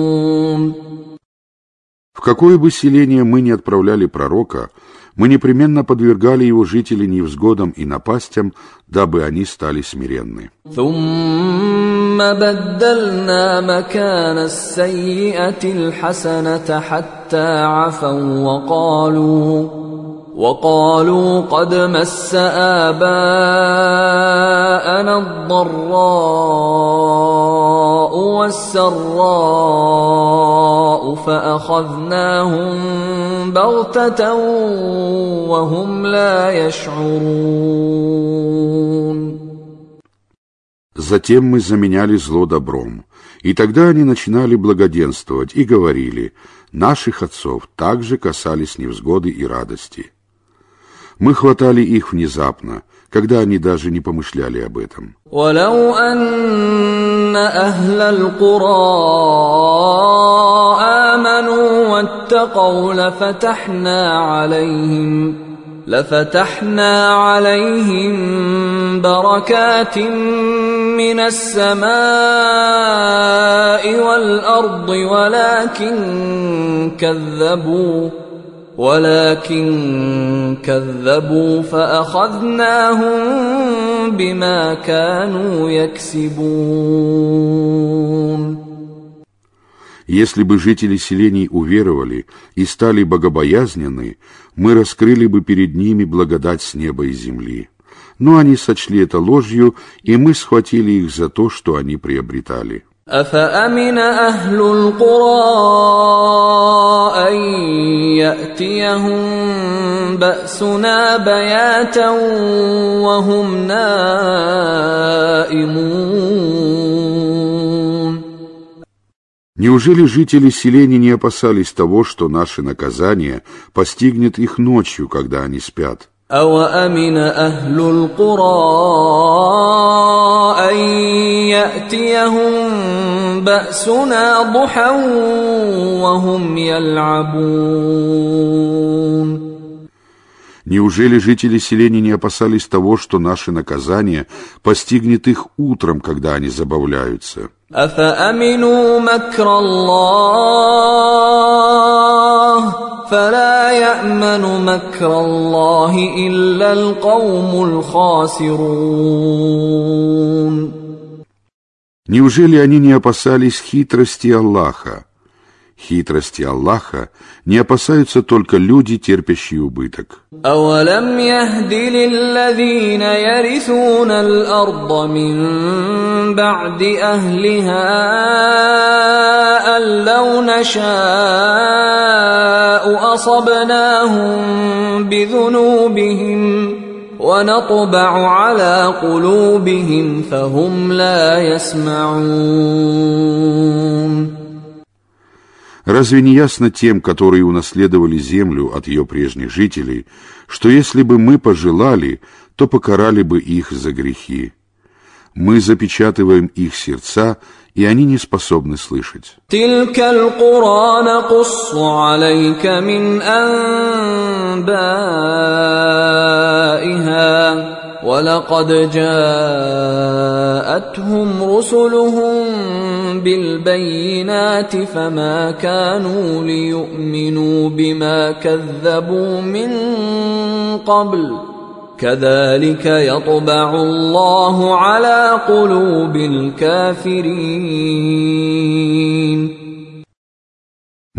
какое бы селение мы ни отправляли пророка, мы непременно подвергали его жителей невзгодам и напастям, дабы они стали смиренны. ثم بدلنا مكان السيئة الحسنة حتى عفوا وقالوا وقالوا قد مس آباءنا الضراء والسراء فأخذناهم بغتة وهم لا يشعرون Затем мы заменяли зло добром, и тогда они начинали благоденствовать и говорили, наших отцов также касались невзгоды и радости. Мы хватали их внезапно, когда они даже не помышляли об этом. ولو أن أهل القرى آمنوا واتقوا لفتحنا عليهم لفتحنا عليهم بركات من السماء والأرض ولكن كذبوا ولكن كذبوا فأخذناهم بما كانوا يكسبون Если бы жители селений уверовали и стали богобоязненны, мы раскрыли бы перед ними благодать с неба и земли. Но они сочли это ложью, и мы схватили их за то, что они приобретали. أفأمن أهل القرى أن يأتيهم بأسنا بياتا وهم نائمون Неужели жители селений не опасались того, что наше наказание постигнет их ночью, когда они спят? أوأمن أهل القرى أن يأتيهم بأسنا ضحى وهم يلعبون Неужели жители селений не опасались того, что наше наказание постигнет их утром, когда они забавляются? أفأمنوا مكر الله فلا يأمن مكر الله إلا القوم الخاسرون Неужели они не опасались хитрости Аллаха? Хитрости Аллаха не опасаются только люди, терпящие убыток. أولم يهد للذين يرثون الأرض من بعد أهلها أن لو نشاء أصبناهم بذنوبهم ونطبع على قلوبهم فهم لا يسمعون Разве не ясно тем, которые унаследовали землю от ее прежних жителей, что если бы мы пожелали, то покарали бы их за грехи? Мы запечатываем их сердца, и они не способны слышать. تلك القرى نقص عليك من أنبائها ولقد جاءتهم رسلهم بالبينات فما كانوا ليؤمنوا بما كذبوا من قبل كذلك يطبع الله على قلوب الكافرين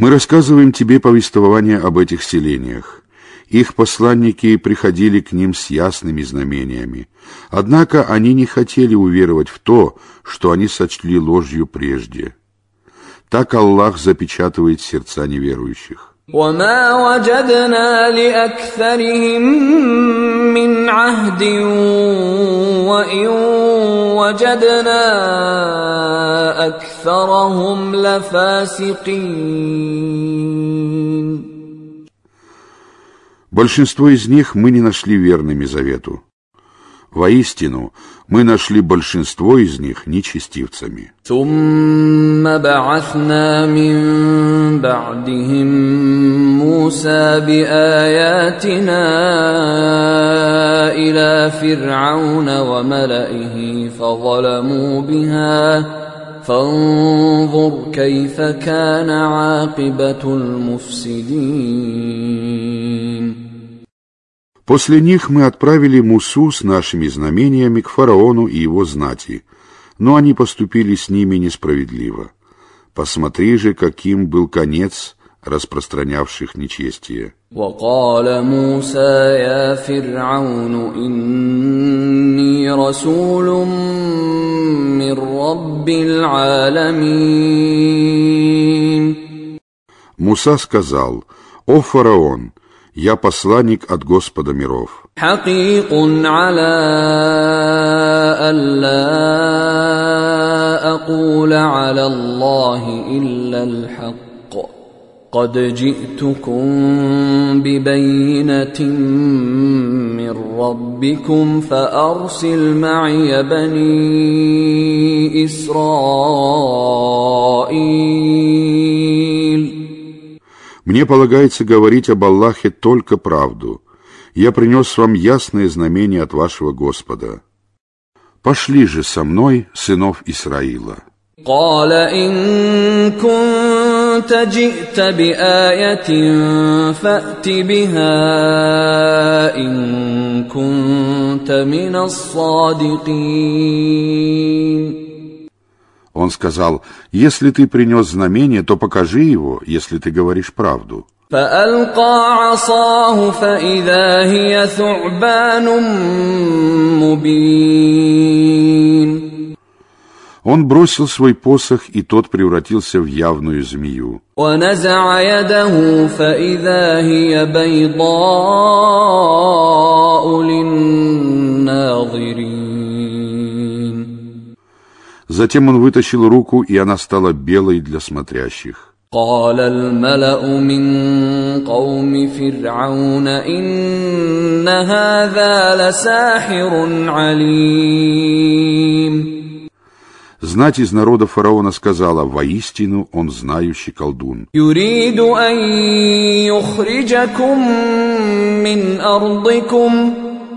Мы рассказываем тебе повествование об этих селениях. Их посланники приходили к ним с ясными знамениями. Однако они не хотели уверовать в то, что они сочли ложью прежде. Так Аллах запечатывает сердца неверующих. وما وجدنا لأكثرهم من عهد وإن وجدنا أكثرهم لفاسقين Большинство из них мы не нашли верными завету. Воистину, мы нашли большинство из них нечестивцами. ثم بعثنا من بعدهم موسى بآياتنا إلى فرعون وملئه فظلموا بها فانظر كيف كان عاقبة المفسدين После них мы отправили Мусу с нашими знамениями к фараону и его знати, но они поступили с ними несправедливо. Посмотри же, каким был конец распространявших нечестие. وقال موسى يا فرعون إني رسول من رب العالمين Муса сказал, «О фараон, я посланник от Господа миров». حقيق على ألا أقول على الله إلا الحق قد جئتكم ببينة من ربكم فأرسل معي بني إسرائيل Мне полагается говорить об Аллахе только правду. Я принес вам ясное знамение от вашего Господа. Пошли же со мной, сынов Исраила. قال إن كنت جئت بآية فأت بها إن كنت من الصادقين Он сказал, если ты принес знамение, то покажи его, если ты говоришь правду. فألقى عصاه فإذا هي ثعبان مبين Он бросил свой посох, и тот превратился в явную змею. ونزع يده فإذا هي بيضاء للناظرين Затем он вытащил руку, и она стала белой для смотрящих. قال الملأ من قوم فرعون إن هذا لساحر عليم Знать из народа фараона сказала, воистину он знающий колдун. يريد أن يخرجكم من أرضكم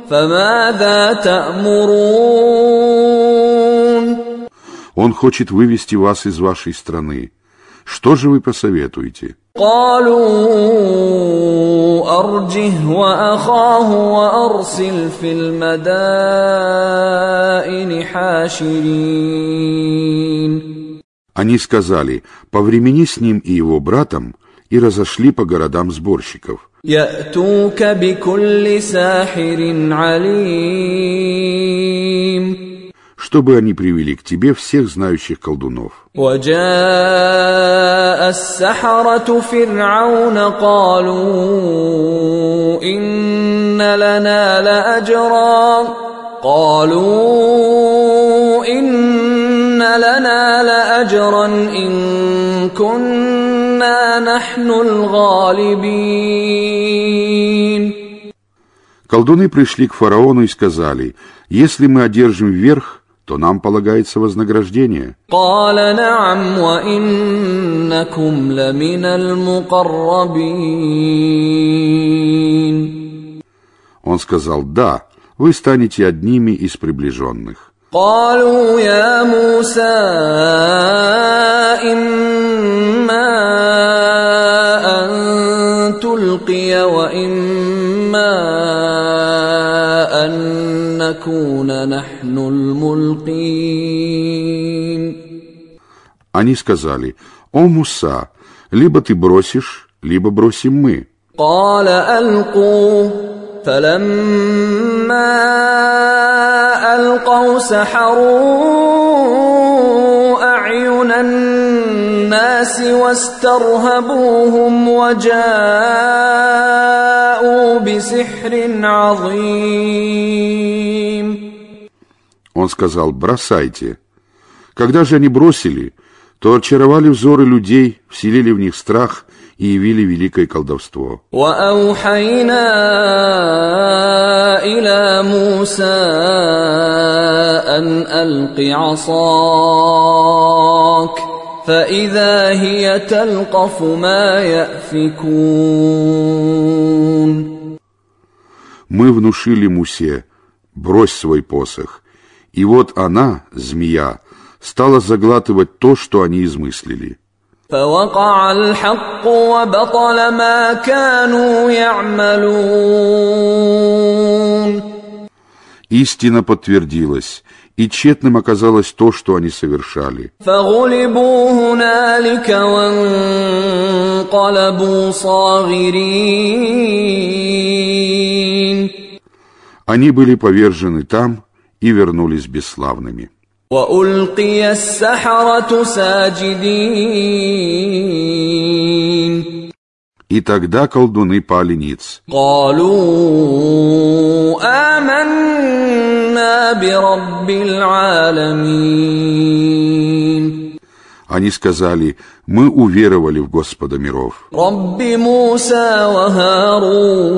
فماذا تأمرون Он хочет вывести вас из вашей страны. Что же вы посоветуете? قالوا أرجه وأخاه وأرسل في المدائن حاشرين Они сказали, повремени с ним и его братом, и разошли по городам сборщиков. يأتوك بكل ساحر عليم чтобы они привели к тебе всех знающих колдунов. Колдуны пришли к фараону и сказали, «Если мы одержим верх, то нам полагается вознаграждение. Он сказал, да, вы станете одними из приближенных. قالوا يا موسى إما أن تلقي وإما أن نكون نحن الملقين Они сказали, о Муса, либо ты бросишь, либо бросим мы. قال ألقوا فلما ألقوا سحروا أعين الناس واسترهبوهم وجاءوا بسحر عظيم Он сказал, бросайте. Когда же они бросили, то очаровали взоры людей, вселили в них страх и явили великое колдовство. وأوحينا إلى موسى أن ألق عصاك فإذا هي تلقف ما يأفكون мы внушили Мусе «брось свой посох». И вот она, змея, стала заглатывать то, что они измыслили. Истина подтвердилась, и тщетным оказалось то, что они совершали. فغلبوا هنالك وانقلبوا صاغرين Они были повержены там и вернулись бесславными. وألقي السحرة ساجدين И тогда колдуны пали ниц. قالوا آمنا برب العالمين Они сказали, мы уверовали в Господа миров, رب موسى وهارون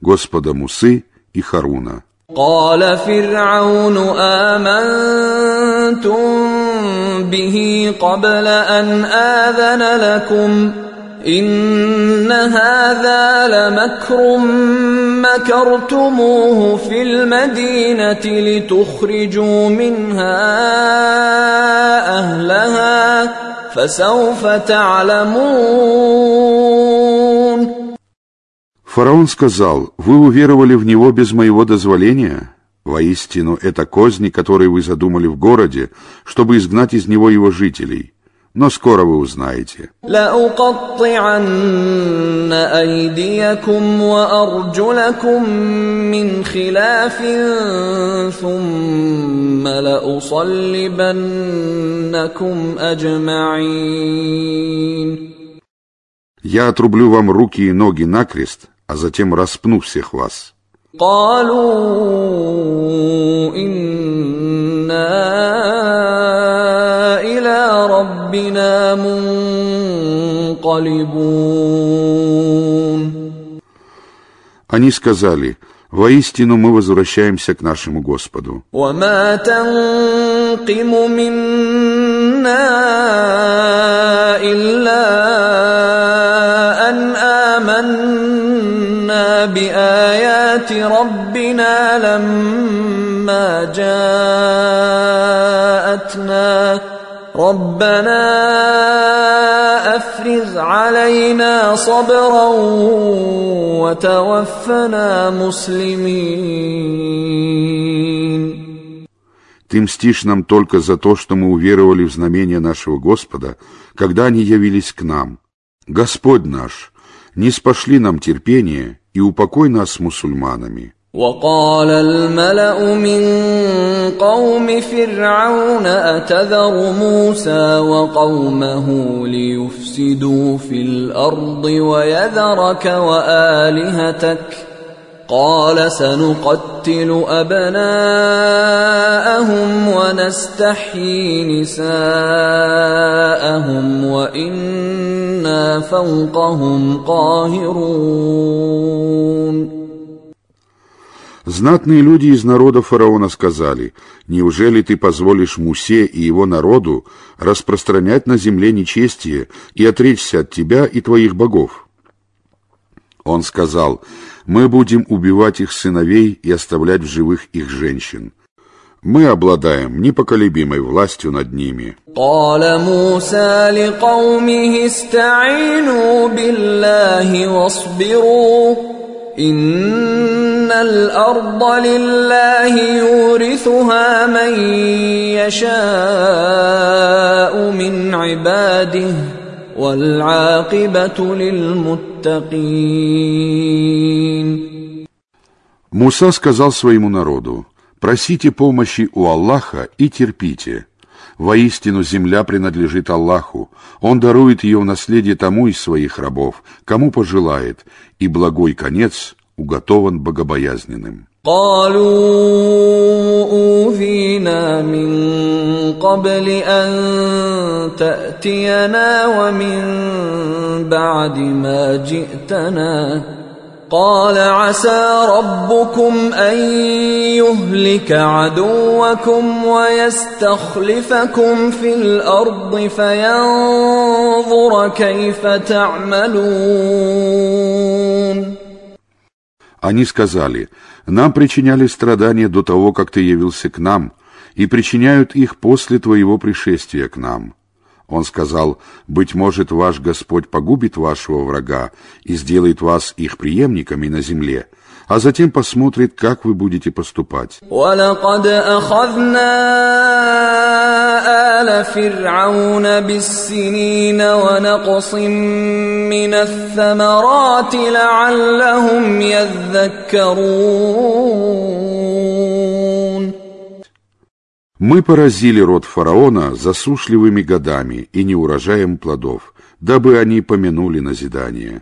Господа Мусы и Харуна. قال فرعون آمنتم به قبل أن آذن لكم إن هذا لمكر مكرتموه في المدينة لتخرجوا منها أهلها فسوف تعلمون Фараон сказал, вы уверовали в него без моего дозволения? Воистину, это козни, которые вы задумали в городе, чтобы изгнать из него его жителей. Но скоро вы узнаете. لأقطعن أيديكم وأرجلكم من خلاف ثم لأصلبنكم أجمعين Я отрублю вам руки и ноги накрест, а затем распну всех вас. قالوا إنا إلى ربنا منقلبون Они сказали, воистину мы возвращаемся к нашему Господу. وما تنقم منا إلا أن آمنا بآيات ربنا لما جاءتنا ربنا أفرغ علينا صبرا وتوفنا مسلمين Ты мстишь нам только за то, что мы уверовали в знамение нашего Господа, когда они явились к нам. Господь наш, не спошли нам терпение и упокой нас с мусульманами. وقال الملا من قوم فرعون اتذر موسى وقومه ليفسدوا في الارض ويذرك والهتك قال سنقتل ابناءهم ونستحيي نساءهم وانا فوقهم قاهرون Знатные люди из народа фараона сказали, «Неужели ты позволишь Мусе и его народу распространять на земле нечестие и отречься от тебя и твоих богов?» Он сказал, «Мы будем убивать их сыновей и оставлять в живых их женщин. Мы обладаем непоколебимой властью над ними». قال موسى لقومه استعينوا بالله واصبروا ان الارض لله يورثها من يشاء من عباده والعاقبه للمتقين Муса сказал своему народу, «Просите помощи у Аллаха и терпите. Воистину земля принадлежит Аллаху. Он дарует ее в наследие тому из своих рабов, кому пожелает, и благой конец уготован богобоязненным». قالوا اوذينا من قبل ان تاتينا ومن بعد ما جئتنا قال عسى ربكم ان يهلك عدوكم ويستخلفكم في الارض فينظر كيف تعملون Они сказали, «Нам причиняли страдания до того, как ты явился к нам, и причиняют их после твоего пришествия к нам. Он сказал, «Быть может, ваш Господь погубит вашего врага и сделает вас их преемниками на земле, а затем посмотрит, как вы будете поступать. Мы поразили род фараона засушливыми годами и неурожаем плодов, дабы они помянули назидание.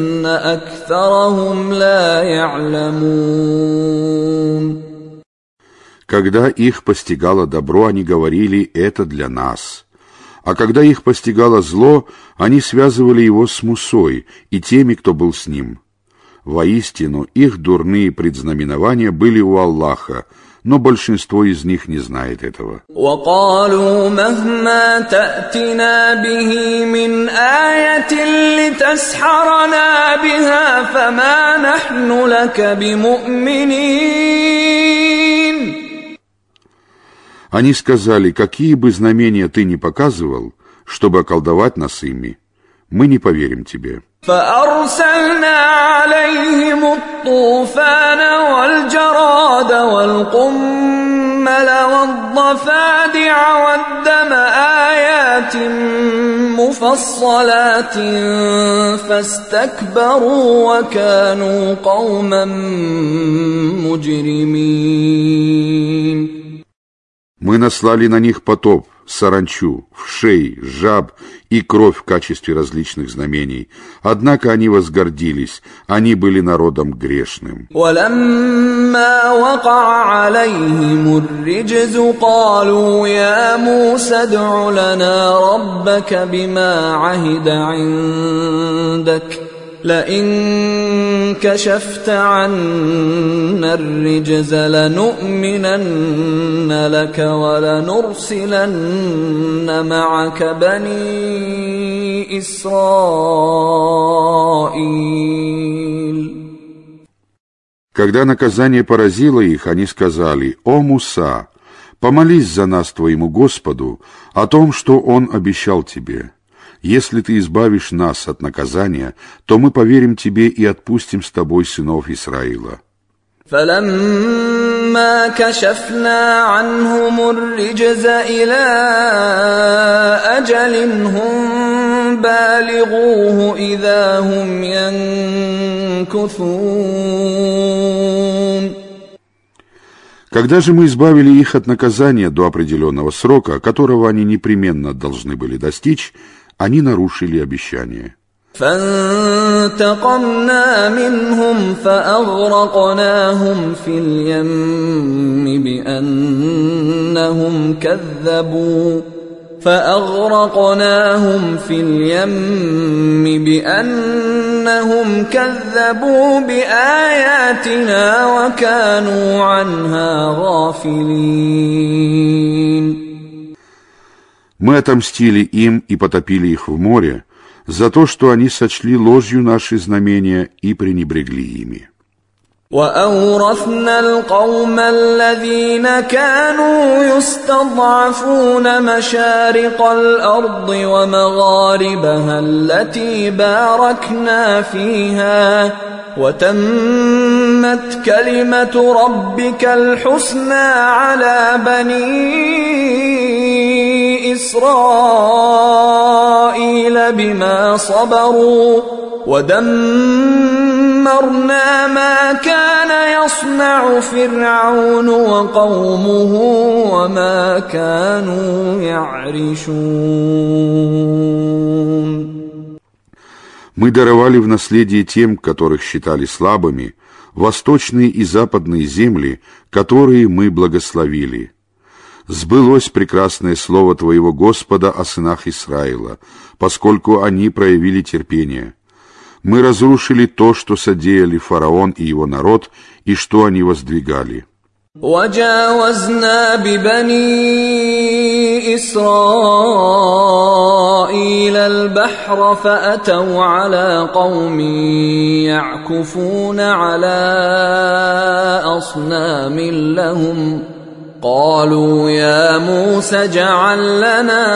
أكثرهم لا يعلمون Когда их постигало добро, они говорили «это для нас». А когда их постигало зло, они связывали его с Мусой и теми, кто был с ним. Воистину, их дурные предзнаменования были у Аллаха, но большинство из них не знает этого. وقالوا مهما تأتنا به من آية لتسحرنا بها فما نحن لك بمؤمنين Они сказали, какие бы знамения ты ни показывал, чтобы околдовать нас ими, мы не поверим тебе. فأرسلنا عليهم والقمل والضفادع والدم آيات مفصلات فاستكبروا وكانوا قوما مجرمين. Мы наслали на них потоп, саранчу, вшей, жаб и кровь в качестве различных знамений. Однако они возгордились, они были народом грешным. ولما وقع عليهم الرجز قالوا يا موسى ادع لنا ربك بما عهد عندك لئن كشفت عنا الرجز لنؤمنن لك ولنرسلن معك بني إسرائيل Когда наказание поразило их, они сказали, «О Муса, помолись за нас твоему Господу о том, что Он обещал тебе. Если ты избавишь нас от наказания, то мы поверим тебе и отпустим с тобой сынов Исраила». فلما كشفنا عنهم الرجز إلى أجل هم بالغوه إذا هم ينكثون Когда же мы избавили их от наказания до определенного срока, которого они непременно должны были достичь, они нарушили обещание. فانتقمنا منهم فأغرقناهم في اليم بأنهم كذبوا فأغرقناهم في اليم بأنهم كذبوا بآياتنا وكانوا عنها غافلين Мы отомстили им и потопили их в море за то, что они сочли ложью наши знамения и пренебрегли ими. وأورثنا القوم الذين كانوا يستضعفون مشارق الأرض ومغاربها التي باركنا فيها وتمت كلمة ربك الحسنى على بني إسرائيل بما صبروا ودمرنا ما كان يصنع فرعون وقومه وما كانوا يعرشون Мы даровали в наследие тем, которых считали слабыми, восточные и западные земли, которые мы благословили. Сбылось прекрасное слово Твоего Господа о сынах Израиля, поскольку они проявили терпение. Мы разрушили то, что содеяли фараон и его народ, и что они воздвигали. وجاوزنا ببني إسرائيل البحر فأتوا على قوم يعكفون على أصنام لهم قالوا يا موسى اجعل لنا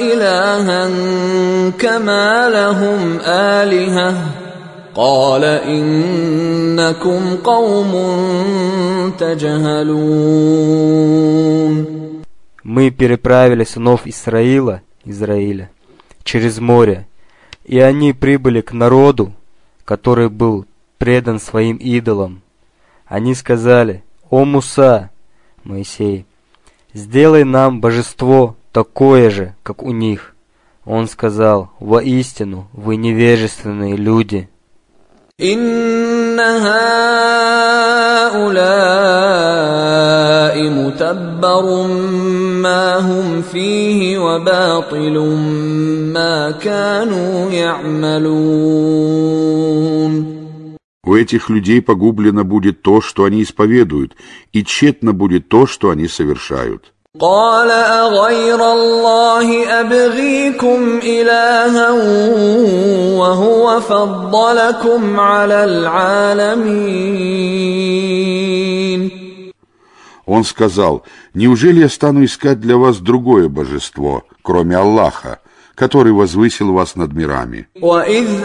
إلها كما لهم آلهة قال إنكم قوم تجهلون Мы переправили сынов Исраила, Израиля, через море, и они прибыли к народу, который был предан своим идолам. Они сказали, «О Муса, Моисей, сделай нам божество такое же, как у них». Он сказал, «Воистину, вы невежественные люди». إن هؤلاء متبر ما هم فيه وباطل ما كانوا يعملون У этих людей погублено будет то, что они исповедуют, и тщетно будет то, что они совершают. قال أغير الله أبغيكم إلها وهو فضلكم على العالمين Он сказал, «Неужели я стану искать для вас другое божество, кроме Аллаха, который возвысил вас над мирами?» وإذ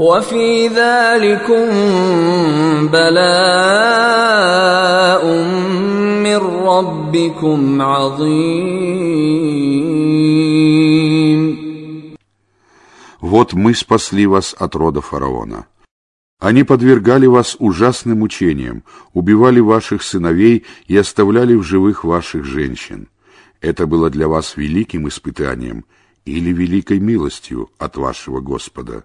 وفي ذلكم بلاء من ربكم عظيم Вот мы спасли вас от рода фараона. Они подвергали вас ужасным мучениям, убивали ваших сыновей и оставляли в живых ваших женщин. Это было для вас великим испытанием или великой милостью от вашего Господа.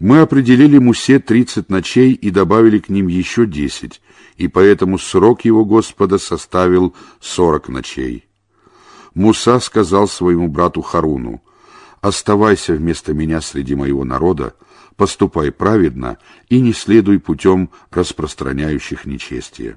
Мы определили Мусе тридцать ночей и добавили к ним еще десять, и поэтому срок его Господа составил сорок ночей. Муса сказал своему брату Харуну, «Оставайся вместо меня среди моего народа, поступай праведно и не следуй путем распространяющих нечестие».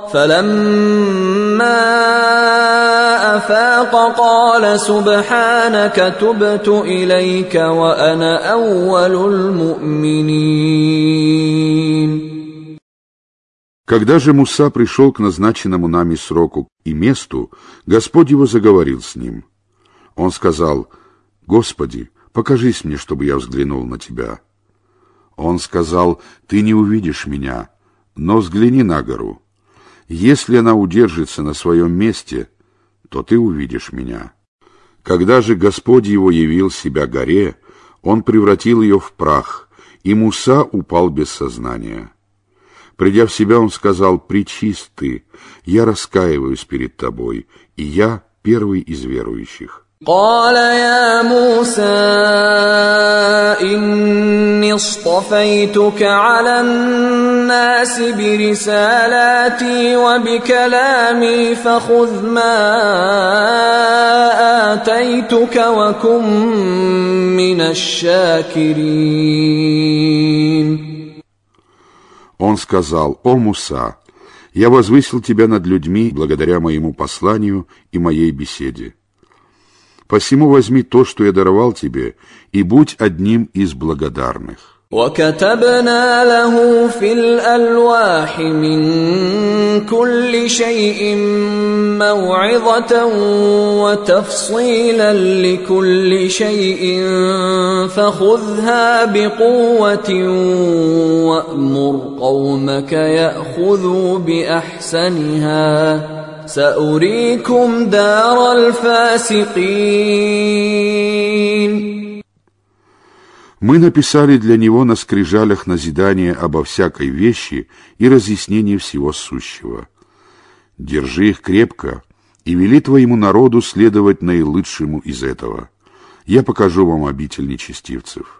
فلما افاق قال سبحانك تبت اليك وانا اول المؤمنين Когда же Муса пришел к назначенному нами сроку и месту, Господь его заговорил с ним. Он сказал, «Господи, покажись мне, чтобы я взглянул на тебя». Он сказал, «Ты не увидишь меня, но взгляни на гору. Если она удержится на своем месте, то ты увидишь меня». Когда же Господь его явил себя горе, он превратил ее в прах, И Муса упал без сознания. Придя в себя, он сказал, «Причист ты, я раскаиваюсь перед тобой, и я первый из верующих». قال يا موسى إني اصطفيتك على الناس برسالاتي وبكلامي فخذ ما آتيتك وكن من الشاكرين Он сказал, «О Муса, я возвысил тебя над людьми благодаря моему посланию и моей беседе. Посему возьми то, что я даровал тебе, и будь одним из благодарных. وكتبنا له في الالواح من كل شيء موعظه وتفصيلا لكل شيء فخذها بقوه وامر قومك ياخذوا باحسنها سأريكم دار الفاسقين Мы написали для него на скрижалях назидание обо всякой вещи и разъяснение всего сущего. Держи их крепко и вели твоему народу следовать наилучшему из этого. Я покажу вам обитель нечестивцев.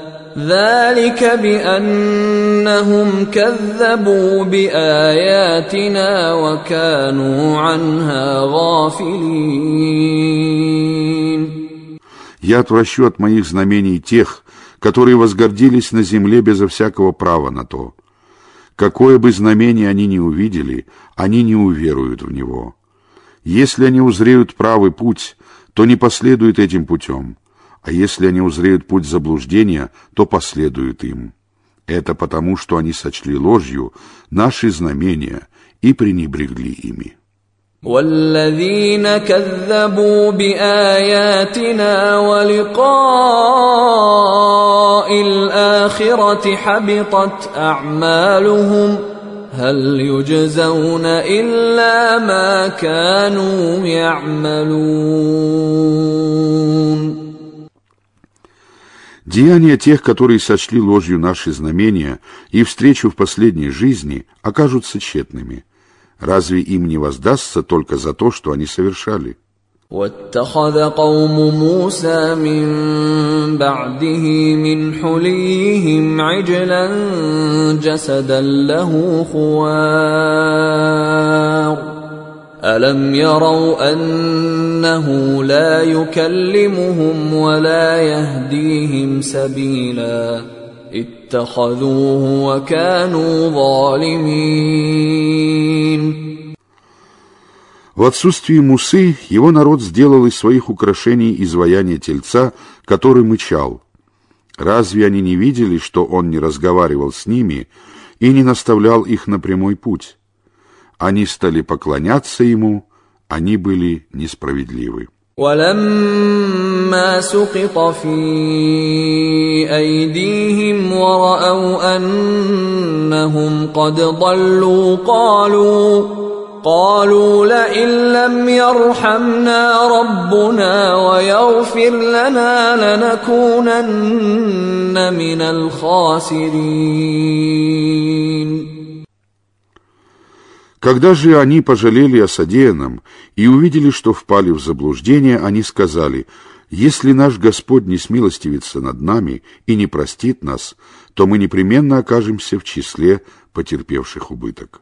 ذلك بانهم كذبوا باياتنا وكانوا عنها غافلين Я отвращу от моих знамений тех, которые возгордились на земле безо всякого права на то. Какое бы знамение они ни увидели, они не уверуют в него. Если они узреют правый путь, то не последуют этим путем а если они узреют путь заблуждения, то последуют им. Это потому, что они сочли ложью наши знамения и пренебрегли ими. والذين كذبوا بآياتنا ولقاء الآخرة حبطت أعمالهم هل يجزون إلا ما كانوا يعملون Деяния тех, которые сочли ложью наши знамения и встречу в последней жизни, окажутся тщетными. Разве им не воздастся только за то, что они совершали? واتخذ قوم موسى من بعده من حليهم عجلا جسدا له خوار الم يروا انه لا يكلمهم ولا يهديهم سبيلا اتخذوه وكانوا ظالمين В отсутствие Мусы его народ сделал из своих украшений изваяние тельца, который мычал. Разве они не видели, что он не разговаривал с ними и не наставлял их на прямой путь? Они стали поклоняться ему, они были несправедливы. ولما سقط في ايديهم وراوا انهم قد ضلوا قالوا قالوا لئن لم يرحمنا ربنا ويغفر لنا لنكونن من الخاسرين Когда же они пожалели о содеянном и увидели, что впали в заблуждение, они сказали, «Если наш Господь не смилостивится над нами и не простит нас, то мы непременно окажемся в числе потерпевших убыток».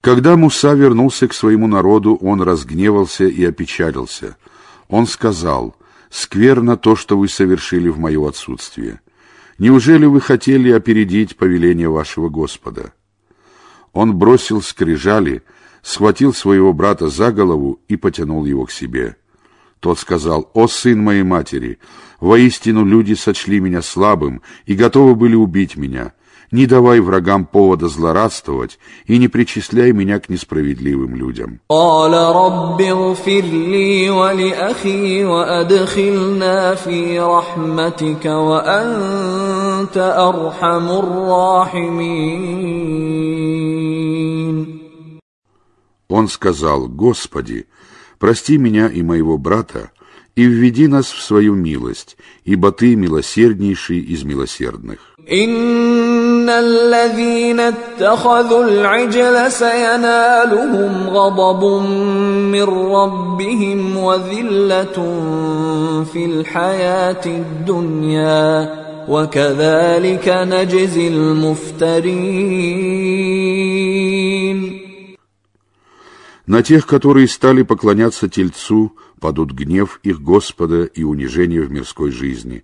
Когда Муса вернулся к своему народу, он разгневался и опечалился. Он сказал, «Скверно то, что вы совершили в мое отсутствие. Неужели вы хотели опередить повеление вашего Господа?» Он бросил скрижали, схватил своего брата за голову и потянул его к себе. Тот сказал, «О, сын моей матери, воистину люди сочли меня слабым и готовы были убить меня не давай врагам повода злорадствовать и не причисляй меня к несправедливым людям. Он сказал, «Господи, прости меня и моего брата, и введи нас в свою милость, ибо Ты милосерднейший из милосердных». إن الذين اتخذوا العجل سينالهم غضب من ربهم وذلة في الحياة الدنيا وكذلك نجزي المفترين На тех, которые стали поклоняться Тельцу, падут гнев их Господа и унижение в мирской жизни.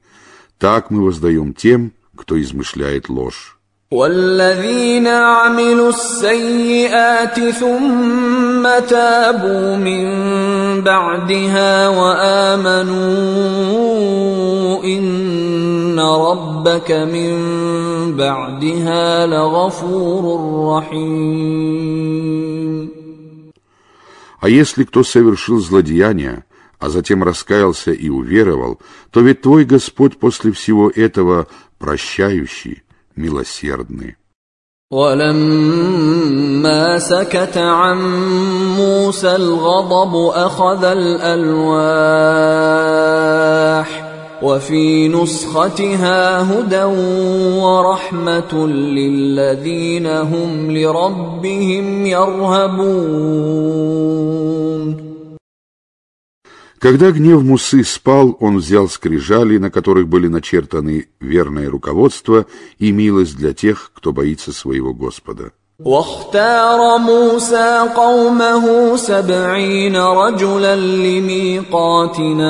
Так мы воздаем тем, кто измышляет ложь. والذين عملوا السيئات ثم تابوا من بعدها وامنوا ان ربك من بعدها لغفور رحيم А если кто совершил злодеяние, а затем раскаялся и уверовал, то ведь твой Господь после всего этого прощающий, милосердный. ولما سكت عن موسى الغضب اخذ الالواح وفي نسختها هدى ورحمه للذين هم لربهم يرهبون Когда гнев Мусы спал, он взял скрижали, на которых были начертаны верное руководство и милость для тех, кто боится своего Господа. واختار موسى قومه سبعين رجلا لميقاتنا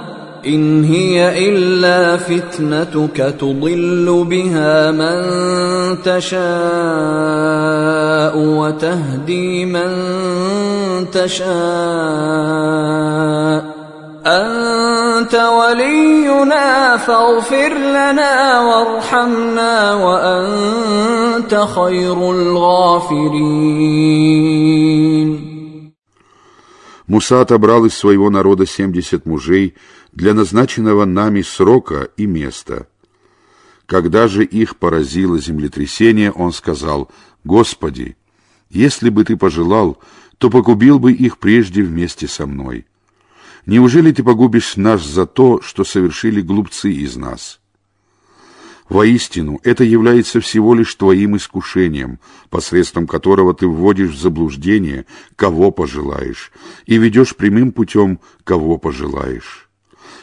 إن هي إلا فتنتك تضل بها من تشاء وتهدي من تشاء أنت ولينا فاغفر لنا وارحمنا وأنت خير الغافرين Муса отобрал из своего народа семьдесят мужей для назначенного нами срока и места. Когда же их поразило землетрясение, он сказал, «Господи, если бы Ты пожелал, то погубил бы их прежде вместе со мной». Неужели ты погубишь нас за то, что совершили глупцы из нас? Воистину, это является всего лишь твоим искушением, посредством которого ты вводишь в заблуждение, кого пожелаешь, и ведешь прямым путем, кого пожелаешь.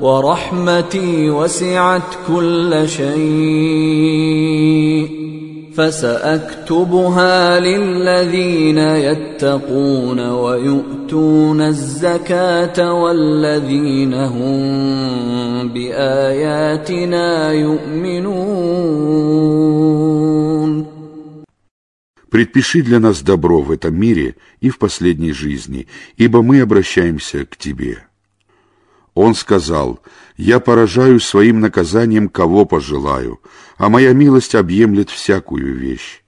ورحمتي وسعت كل شيء فساكتبها للذين يتقون ويؤتون الزكاه والذين هم باياتنا يؤمنون Предпиши для нас добро в этом мире и в последней жизни, ибо мы обращаемся к Тебе. Он сказал, «Я поражаю своим наказанием, кого пожелаю, а моя милость объемлет всякую вещь.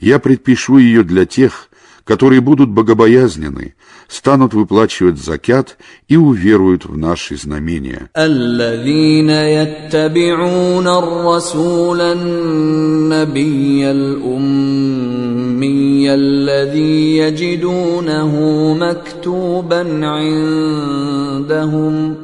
Я предпишу ее для тех, которые будут богобоязнены, станут выплачивать закят и уверуют в наши знамения. الذين يتبعون الرسول النبي الأمي الذي يجدونه مكتوبا عندهم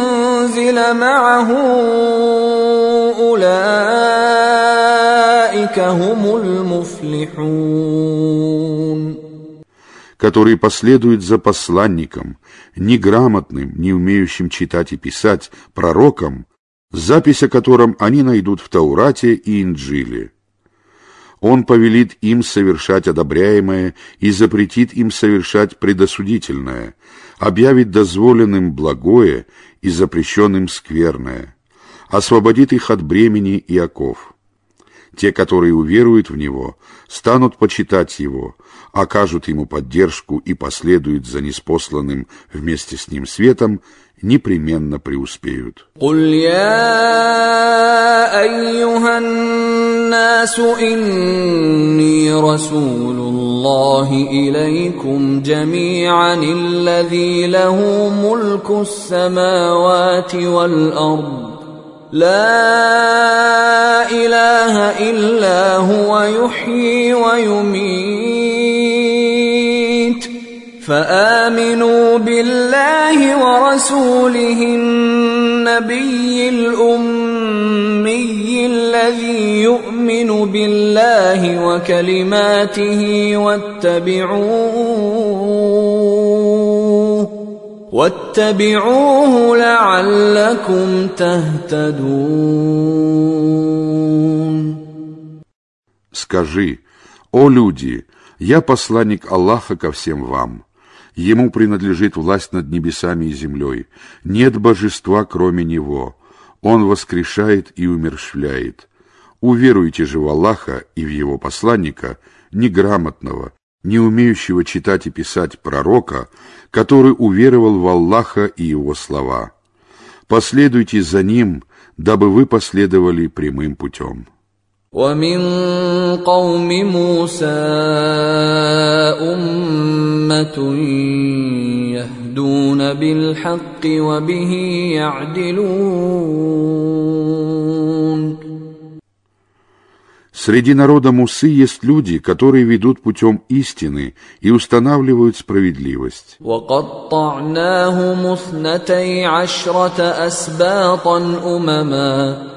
معه اولئك هم المفلحون которые последуют за посланником, неграмотным, не умеющим читать и писать, пророком, запись о котором они найдут в Таурате и Инджиле. Он повелит им совершать одобряемое и запретит им совершать предосудительное, объявит дозволенным благое и запрещенным скверное, освободит их от бремени и оков. Те, которые уверуют в Него, станут почитать Его, окажут Ему поддержку и последуют за неспосланным вместе с Ним светом, непременно преуспеют. قل يا أيها الناس إني رسول الله إليكم جميعا الذي له ملك السماوات والأرض لا إله إلا هو يحيي ويميت فآمنوا بالله ورسوله النبي الأمي الذي يؤمن بالله وكلماته واتبعوه واتبعوه لعلكم تهتدون Скажи, о люди, я посланник Аллаха ко всем вам. Ему принадлежит власть над небесами и землей. Нет божества, кроме Него. Он воскрешает и умершвляет. Уверуйте же в Аллаха и в Его посланника, неграмотного, не умеющего читать и писать пророка, который уверовал в Аллаха и Его слова. Последуйте за Ним, дабы вы последовали прямым путем. ومن قوم موسى أمة يهدون بالحق وبه يعدلون Среди народа Мусы есть люди, которые ведут путем истины и устанавливают справедливость. وقطعناهم اثنتي عشرة أسباطا أمما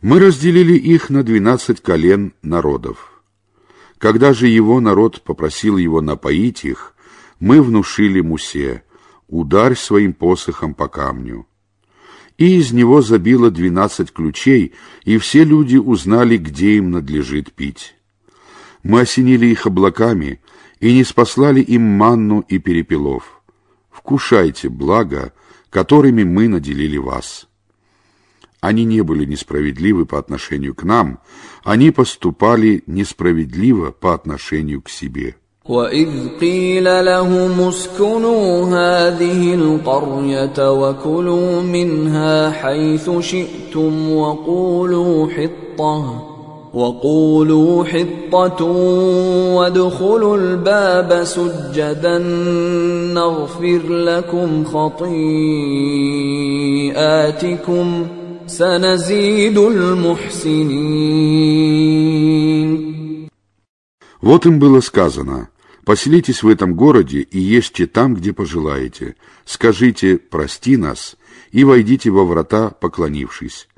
Мы разделили их на двенадцать колен народов. Когда же его народ попросил его напоить их, мы внушили Мусе, ударь своим посохом по камню и из него забило двенадцать ключей, и все люди узнали, где им надлежит пить. Мы осенили их облаками и не спаслали им манну и перепелов. Вкушайте благо, которыми мы наделили вас. Они не были несправедливы по отношению к нам, они поступали несправедливо по отношению к себе. واذ قيل لهم اسكنوا هذه القريه وكلوا منها حيث شئتم وقولوا حطه وقولوا حطة وادخلوا الباب سجدا نغفر لكم خطيئاتكم سنزيد المحسنين Вот им было сказано, Поселитесь в этом городе и ешьте там, где пожелаете. Скажите «прости нас» и войдите во врата, поклонившись.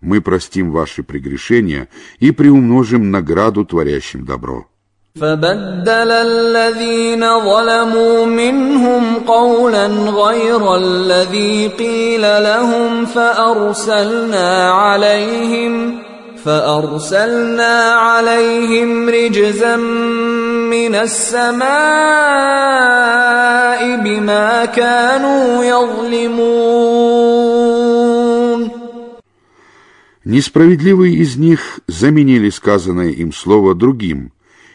Мы простим ваши прегрешения и приумножим награду творящим добро. فبدل الذين ظلموا منهم قولا غير الذي قيل لهم فأرسلنا عليهم فأرسلنا عليهم رجزا من السماء بما كانوا يظلمون Несправедливые из них заменили сказанное им слово другим,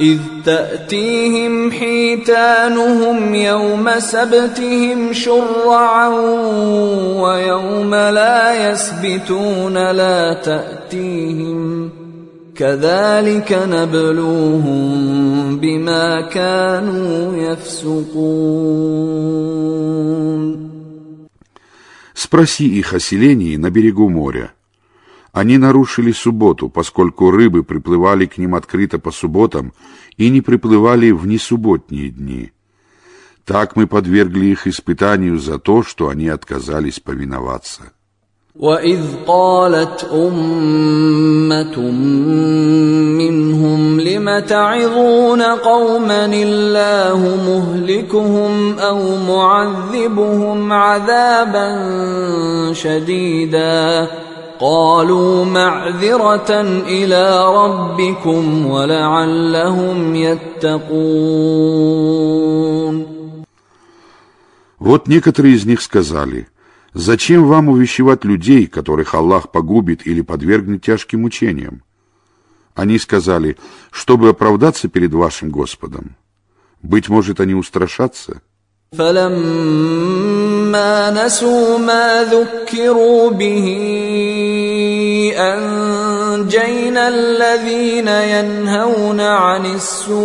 إذ تأتيهم حيتانهم يوم سبتهم شرعا ويوم لا يسبتون لا تأتيهم كذلك نبلوهم بما كانوا يفسقون Спроси их о селении на берегу моря. Они нарушили субботу, поскольку рыбы приплывали к ним открыто по субботам и не приплывали в несубботние дни. Так мы подвергли их испытанию за то, что они отказались повиноваться. واذ قالت امه منهم لم تعظون قوما الله مهلكهم او معذبهم عذابا شديدا قالوا معذره الى ربكم ولعلهم يتقون Вот некоторые из них сказали – Зачем вам увещевать людей, которых Аллах погубит или подвергнет тяжким мучениям? Они сказали, чтобы оправдаться перед вашим Господом. Быть может, они устрашатся? فلما نسوا ما ذكروا به أنجينا الذين ينهون عن السوء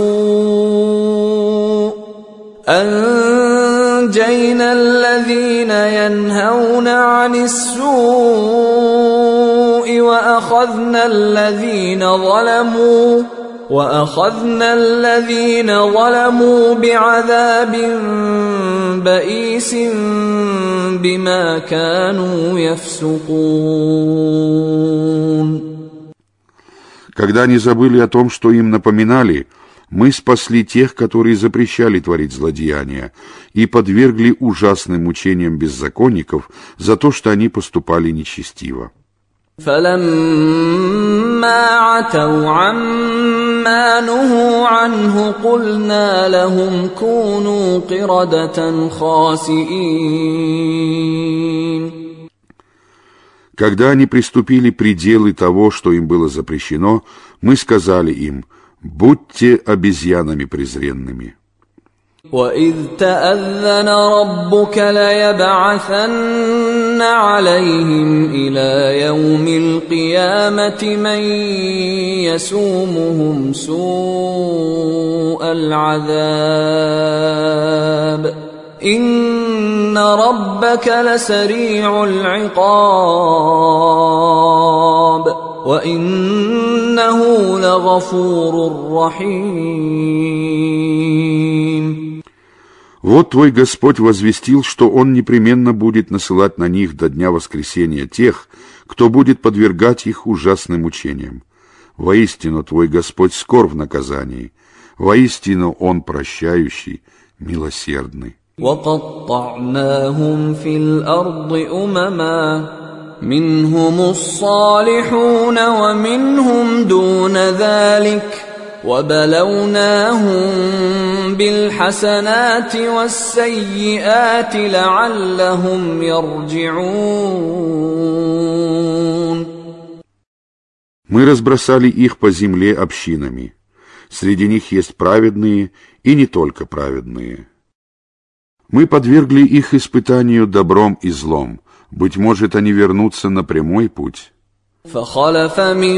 أنجينا الذين ينهون عن السوء وأخذنا الذين ظلموا وأخذنا الذين ظلموا بعذاب بئيس بما كانوا يفسقون Когда они забыли о том, что им напоминали, Мы спасли тех, которые запрещали творить злодеяния, и подвергли ужасным мучениям беззаконников за то, что они поступали нечестиво. فلما عتوا عما نهوا عنه قلنا لهم كونوا قردة خاسئين Когда они приступили пределы того, что им было запрещено, мы сказали им, будьте обезьянами презренными. وإذ تأذن ربك ليبعثن عليهم إلى يوم القيامة من يسومهم سوء العذاب. إن ربك لسريع العقاب. وإنه لغفور رحيم. Вот твой Господь возвестил, что Он непременно будет насылать на них до дня воскресения тех, кто будет подвергать их ужасным мучениям. Воистину, твой Господь скор в наказании, воистину Он прощающий, милосердный. وقطعناهم في الارض امما منهم الصالحون ومنهم دون ذلك وبلوناهم بالحسنات والسيئات لعلهم يرجعون Мы разбросали их по земле общинами. Среди них есть праведные и не только праведные. Мы подвергли их испытанию добром и злом. Быть может, они вернутся на прямой путь. فخلف من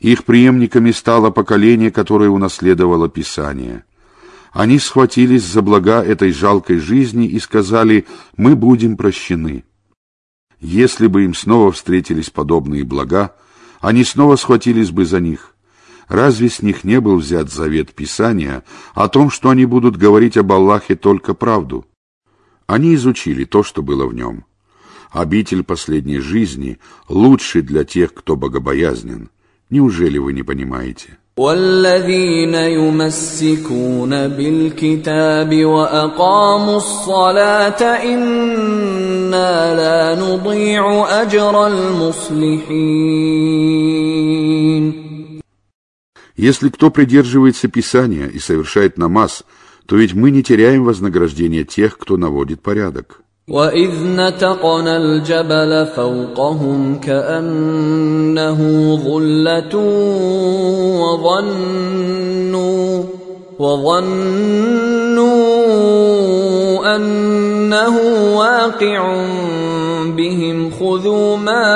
Их преемниками стало поколение, которое унаследовало Писание. Они схватились за блага этой жалкой жизни и сказали «Мы будем прощены». Если бы им снова встретились подобные блага, они снова схватились бы за них. Разве с них не был взят завет Писания о том, что они будут говорить об Аллахе только правду? Они изучили то, что было в нем. Обитель последней жизни лучше для тех, кто богобоязнен. Неужели вы не понимаете? والذين يمسكون بالكتاب واقاموا الصلاه انا لا نضيع اجر المصلحين Если кто придерживается Писания и совершает намаз, то ведь мы не теряем вознаграждения тех, кто наводит порядок. واذ نتقنا الجبل فوقهم كانه ظله وظنوا وظنوا انه واقع بهم خذوا ما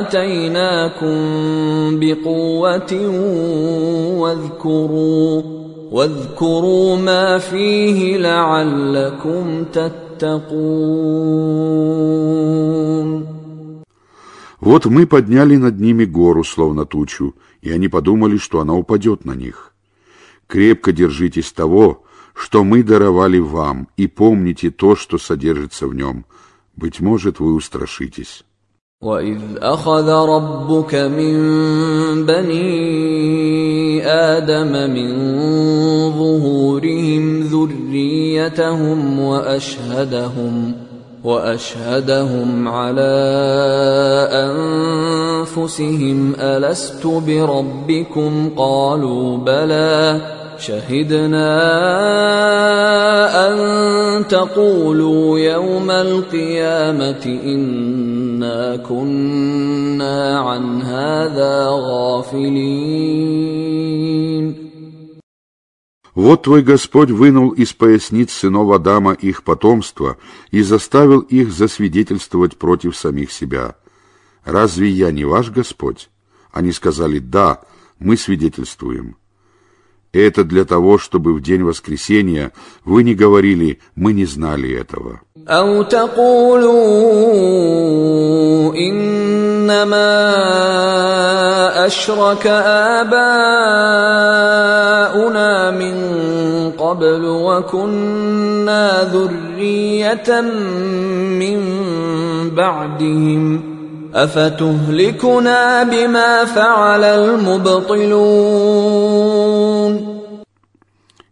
اتيناكم بقوه واذكروا واذكروا ما فيه لعلكم تتقون Вот мы подняли над ними гору, словно тучу, и они подумали, что она упадет на них. Крепко держитесь того, что мы даровали вам, и помните то, что содержится в нем. Быть может, вы устрашитесь. واذ اخذ ربك من بني آدم من ظهورهم ذريتهم واشهدهم واشهدهم على انفسهم الست بربكم قالوا بلى شهدنا أن تقولوا يوم القيامة إنا كنا عن هذا غافلين Вот твой Господь вынул из поясниц сынов Адама их потомство и заставил их засвидетельствовать против самих себя. Разве я не ваш Господь? Они сказали, да, мы свидетельствуем. Это для того, чтобы в день воскресения вы не говорили «мы не знали этого». أو تقولوا إنما أشرك آباؤنا من قبل وكنا ذرية من بعدهم أفتهلكنا بما فعل المبطلون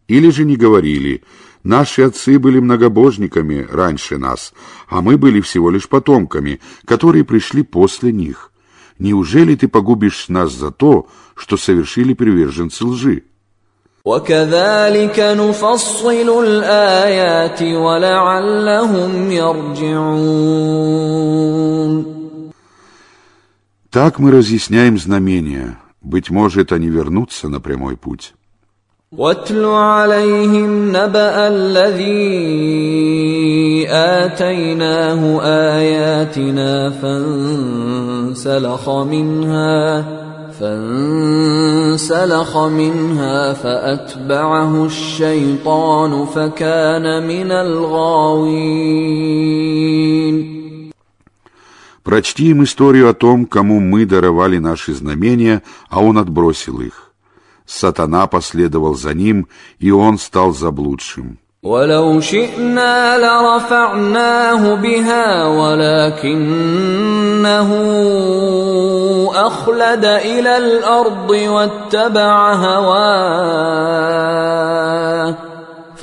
Или же не говорили «наши отцы были многобожниками раньше нас, а мы были всего лишь потомками, которые пришли после них. Неужели ты погубишь нас за то, что совершили приверженцы лжи?» وكذلك نفصل الآيات ولعلهم يرجعون Так мы разъясняем знамения. Быть может, они вернутся на прямой путь. واتل عليهم نبأ الذي آتيناه آياتنا فانسلخ منها فانسلخ منها فأتبعه الشيطان فكان من الغاوين Прочти им историю о том, кому мы даровали наши знамения, а он отбросил их. Сатана последовал за ним, и он стал заблудшим. ولو شئنا لرفعناه بها ولكنه اخلد الى الارض واتبع هواه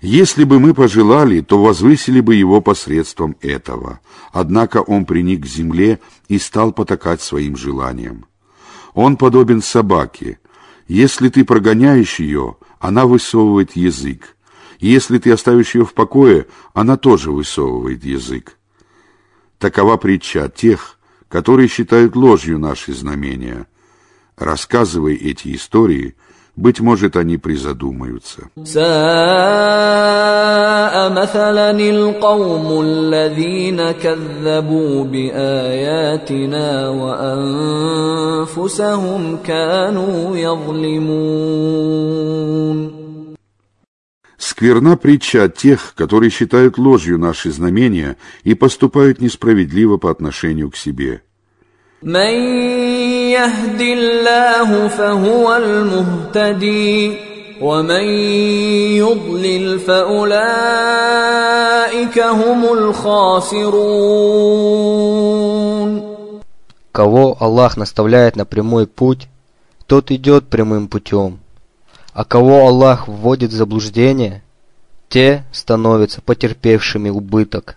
Если бы мы пожелали, то возвысили бы его посредством этого. Однако он приник к земле и стал потакать своим желаниям. Он подобен собаке. Если ты прогоняешь ее, она высовывает язык. Если ты оставишь ее в покое, она тоже высовывает язык. Такова притча тех, которые считают ложью наши знамения. Рассказывай эти истории, быть может, они призадумаются. Скверна притча тех, которые считают ложью наши знамения и поступают несправедливо по отношению к себе – من يهد الله فهو المهتدي ومن يضلل فأولئك هم الخاسرون Кого Аллах наставляет на прямой путь, тот идет прямым путем. А кого Аллах вводит в заблуждение, те становятся потерпевшими убыток.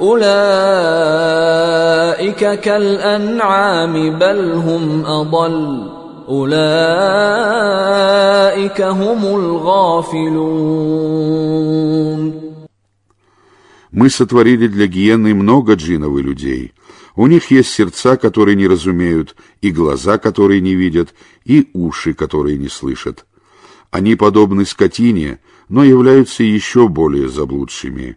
أولئك كالأنعام بل هم أضل أولئك هم الغافلون Мы сотворили для гиены много джинов и людей. У них есть сердца, которые не разумеют, и глаза, которые не видят, и уши, которые не слышат. Они подобны скотине, но являются еще более заблудшими.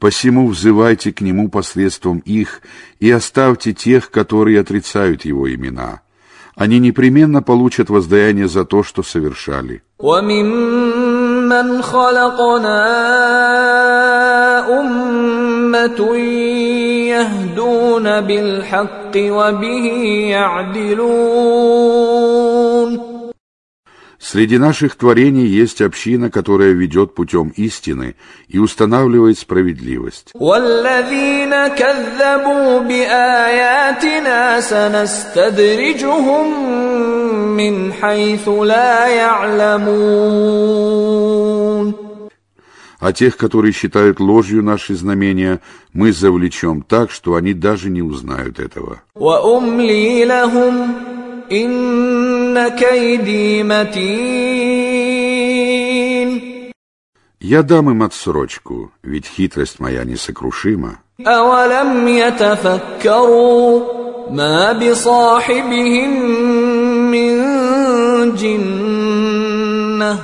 посему взывайте к Нему посредством их и оставьте тех, которые отрицают Его имена. Они непременно получат воздаяние за то, что совершали. وممن خلقنا أمة يهدون بالحق وبه يعدلون Среди наших творений есть община, которая ведет путем истины и устанавливает справедливость. А тех, которые считают ложью наши знамения, мы завлечем так, что они даже не узнают этого. «Я дам им отсрочку, ведь хитрость моя несокрушима». «Авалям ятафаккару, ма бисахибихим мин джинна,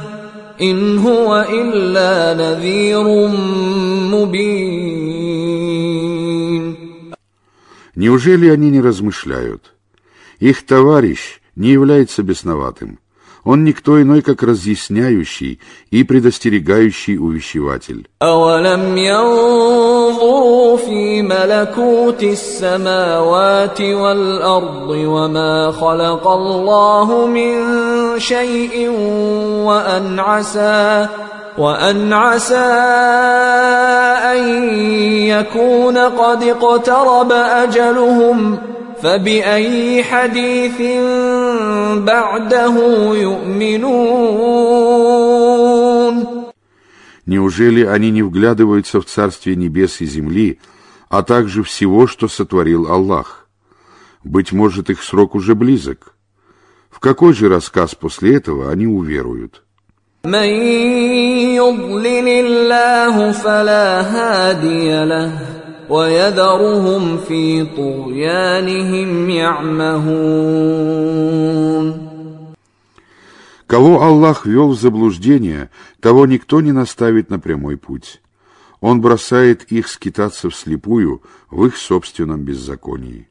ин хуа илля надирум мубин». Неужели они не размышляют? Их товарищ — не является бесноватым. Он никто иной, как разъясняющий и предостерегающий увещеватель. أولم ينظروا في ملكوت السماوات والأرض وما خلق الله من شيء وأن عسى وأن عسى أن يكون قد اقترب أجلهم فبأي حديث بعده يؤمنون Неужели они не вглядываются в Царствие Небес и Земли, а также всего, что сотворил Аллах? Быть может, их срок уже близок. В какой же рассказ после этого они уверуют? من يضلل الله فلا هادي له ويذرهم في طغيانهم يعمهون Кого Аллах ввел в заблуждение, того никто не наставит на прямой путь. Он бросает их скитаться вслепую в их собственном беззаконии.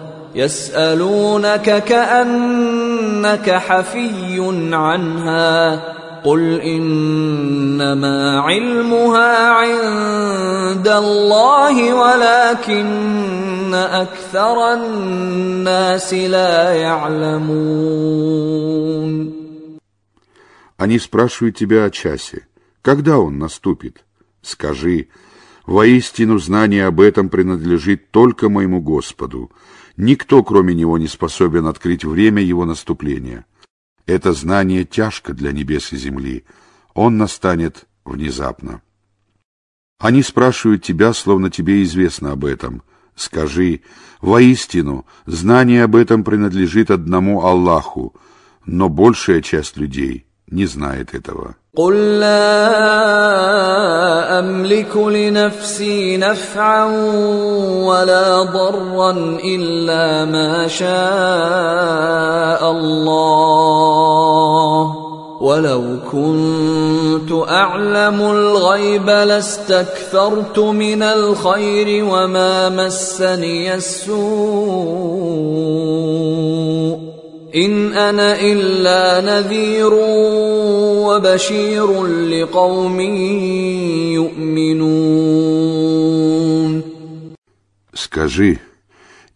يسألونك كأنك حفي عنها قل إنما علمها عند الله ولكن أكثر الناس لا يعلمون Они спрашивают тебя о часе. Когда он наступит? Скажи, воистину знание об этом принадлежит только моему Господу. Никто, кроме него, не способен открыть время его наступления. Это знание тяжко для небес и земли. Он настанет внезапно. Они спрашивают тебя, словно тебе известно об этом. Скажи, воистину, знание об этом принадлежит одному Аллаху, но большая часть людей не знает этого. قل لا أملك لنفسي نفعا ولا ضرا إلا ما شاء الله ولو كنت أعلم الغيب لاستكثرت من الخير وما مسني السوء إن أنا إلا نذير وبشير لقوم يؤمنون Скажи,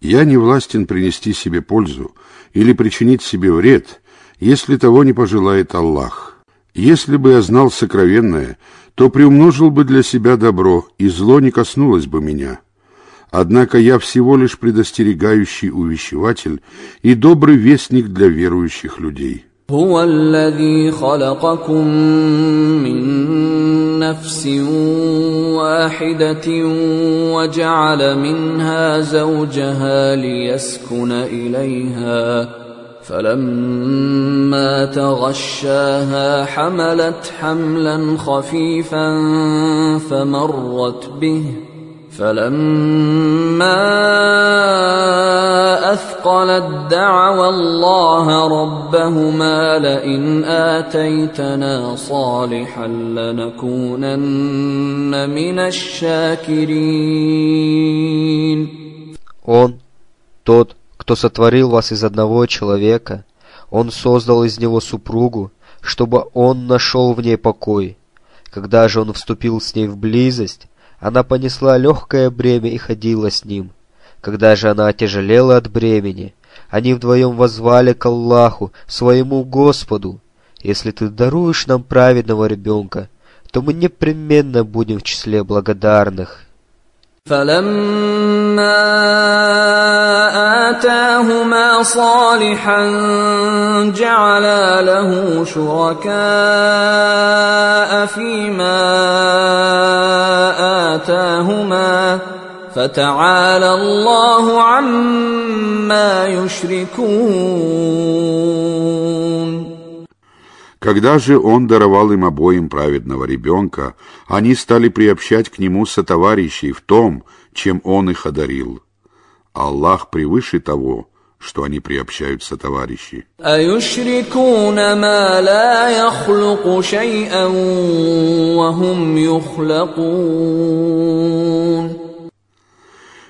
я не властен принести себе пользу или причинить себе вред, если того не пожелает Аллах. Если бы я знал сокровенное, то приумножил бы для себя добро, и зло не коснулось бы меня. Однако я всего лишь предостерегающий увещеватель и добрый вестник для верующих людей. هو الذي خلقكم من نفس واحدة وجعل منها زوجها ليسكن إليها فلما تغشاها حملت حملا خفيفا فمرت به ۖ فلما اثقلت دعوا الله ربهما لئن اتيتنا صالحا لنكونن من الشاكرين Он, тот, кто сотворил вас из одного человека, Он создал из него супругу, чтобы он нашел в ней покой. Когда же он вступил с ней в близость, она понесла легкое бремя и ходила с ним. Когда же она отяжелела от бремени, они вдвоем возвали к Аллаху, своему Господу. Если ты даруешь нам праведного ребенка, то мы непременно будем в числе благодарных. فلما آتاهما صالحا جعلا له شركاء فيما آتاهما فتعالى الله عما يشركون Когда же он даровал им обоим праведного ребенка, они стали приобщать к нему сотоварищей в том, чем он их одарил. – Аллах превыше того, что они приобщают сотоварищи.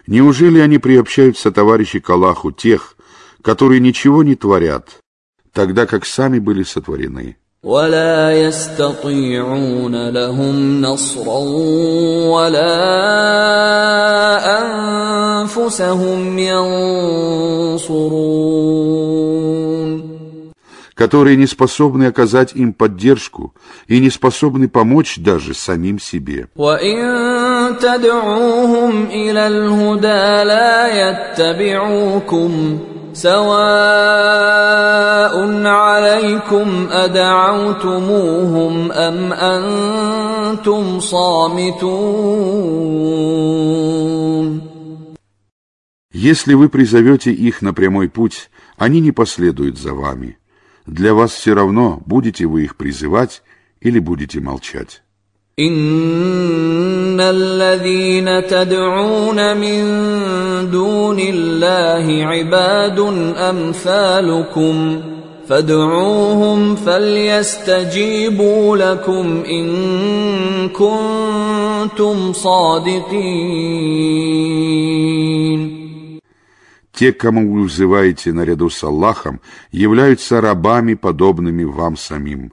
Неужели они приобщают сотоварищи к Аллаху тех, которые ничего не творят, тогда как сами были сотворены? ولا يستطيعون لهم نصرا ولا انفسهم ينصرون которые не способны оказать им поддержку и не способны помочь даже самим себе. وَإِن تَدْعُوهُمْ إِلَى الْهُدَى لَا يَتَّبِعُوكُمْ سواء عليكم أدعوتموهم أم أنتم صامتون Если вы призовете их на прямой путь, они не последуют за вами. Для вас все равно, будете вы их призывать или будете молчать. ان الذين تدعون من دون الله عباد امثالكم فادعوهم فليستجيبوا لكم ان كنتم صادقين Те, кому вы взываете наряду с Аллахом, являются рабами, подобными вам самим.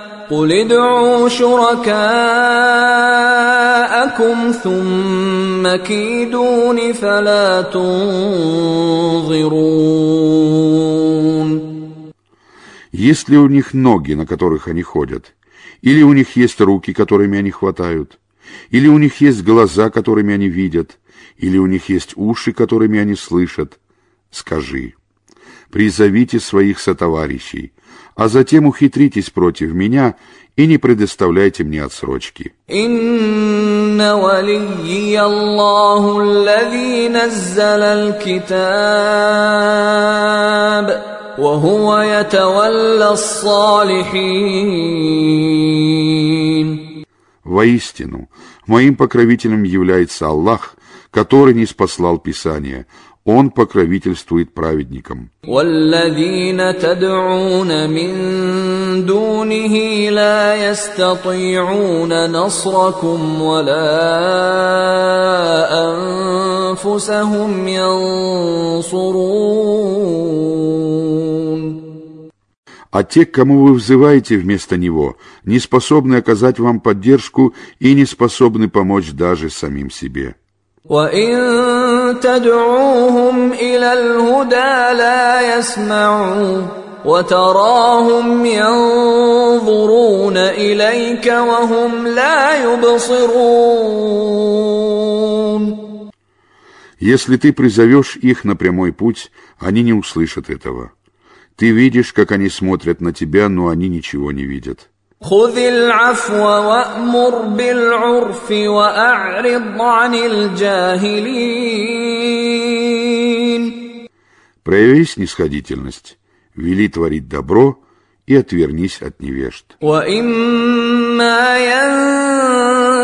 قل ادعوا شركاءكم ثم كيدون فلا تنظرون Есть ли у них ноги, на которых они ходят? Или у них есть руки, которыми они хватают? Или у них есть глаза, которыми они видят? Или у них есть уши, которыми они слышат? Скажи, призовите своих сотоварищей, а затем ухитритесь против меня и не предоставляйте мне отсрочки. إن وليي الله الذي نزل الكتاب وهو يتولى الصالحين Воистину, моим покровителем является Аллах, который не спаслал Писание. Он покровительствует праведникам. والذين تدعون من دونه لا يستطيعون نصركم ولا أنفسهم ينصرون А те, к кому вы взываете вместо него, не способны оказать вам поддержку и не способны помочь даже самим себе. وإن تدعوهم إلى الهدى لا يسمعوا وتراهم ينظرون إليك وهم لا يبصرون Если ты призовешь их на прямой путь, они не услышат этого. Ты видишь, как они смотрят на тебя, но они ничего не видят. خذ العفو وأمر بالعرف وأعرض عن الجاهلين Прояви снисходительность, вели творить добро и отвернись от невежд. وإما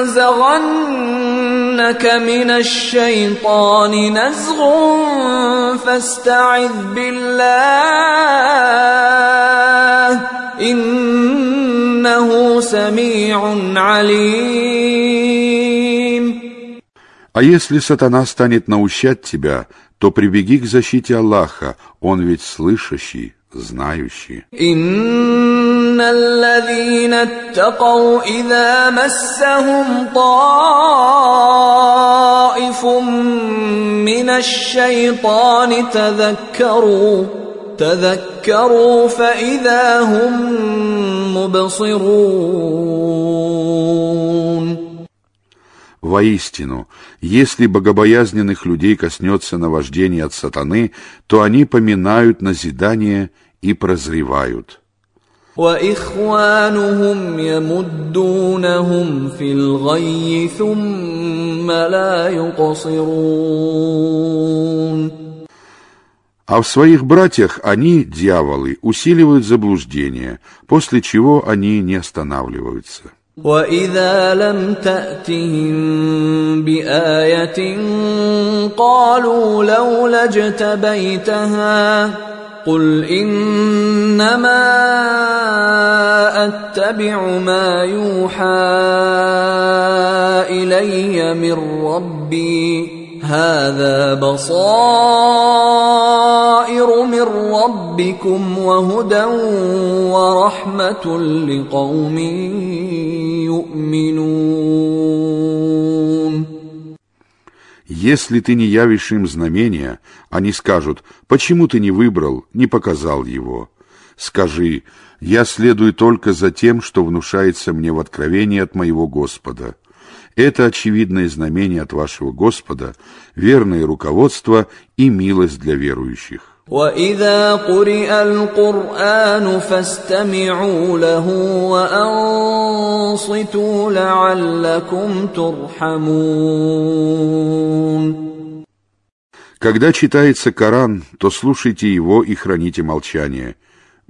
ينزغنك من الشيطان نزغ فاستعذ بالله إنه سميع عليم А если сатана станет наущать тебя, то прибеги к защите Аллаха, он ведь слышащий, знающий. إن الذين اتقوا إذا مسهم طائف من الشيطان تذكروا تذكروا فإذا هم مبصرون Воистину, если богобоязненных людей коснется наваждение от сатаны, то они поминают назидание и прозревают. وإخوانهم يمدونهم في الغي ثم لا يقصرون А в своих братьях они, дьяволы, усиливают заблуждение, после чего они не останавливаются. واذا لم تاتهم بايه قالوا لولا اجتبيتها قل انما اتبع ما يوحى الي من ربي هذا بصائر من ربكم وهدى ورحمه لقوم يؤمنون Если ты не явишь им знамения, они скажут, почему ты не выбрал, не показал его. Скажи, я следую только за тем, что внушается мне в откровении от моего Господа. Это очевидное знамение от вашего Господа, верное руководство и милость для верующих. واذا قرئ القران فاستمعوا له وانصتوا لعلكم ترحمون Когда читается Коран, то слушайте его и храните молчание.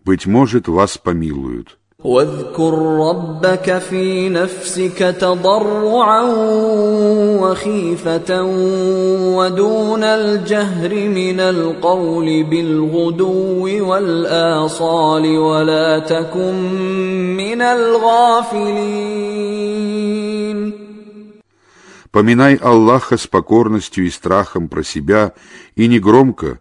Быть может, вас помилуют. واذكر ربك في نفسك تضرعا وخيفه ودون الجهر من القول بالغدو والاصال ولا تكن من الغافلين Поминай Аллаха с покорностью и страхом про себя, и не громко,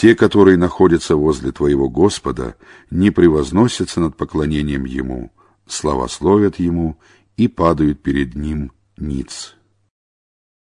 Те, которые находятся возле твоего Господа, не превозносятся над поклонением Ему, славословят Ему и падают перед Ним ниц.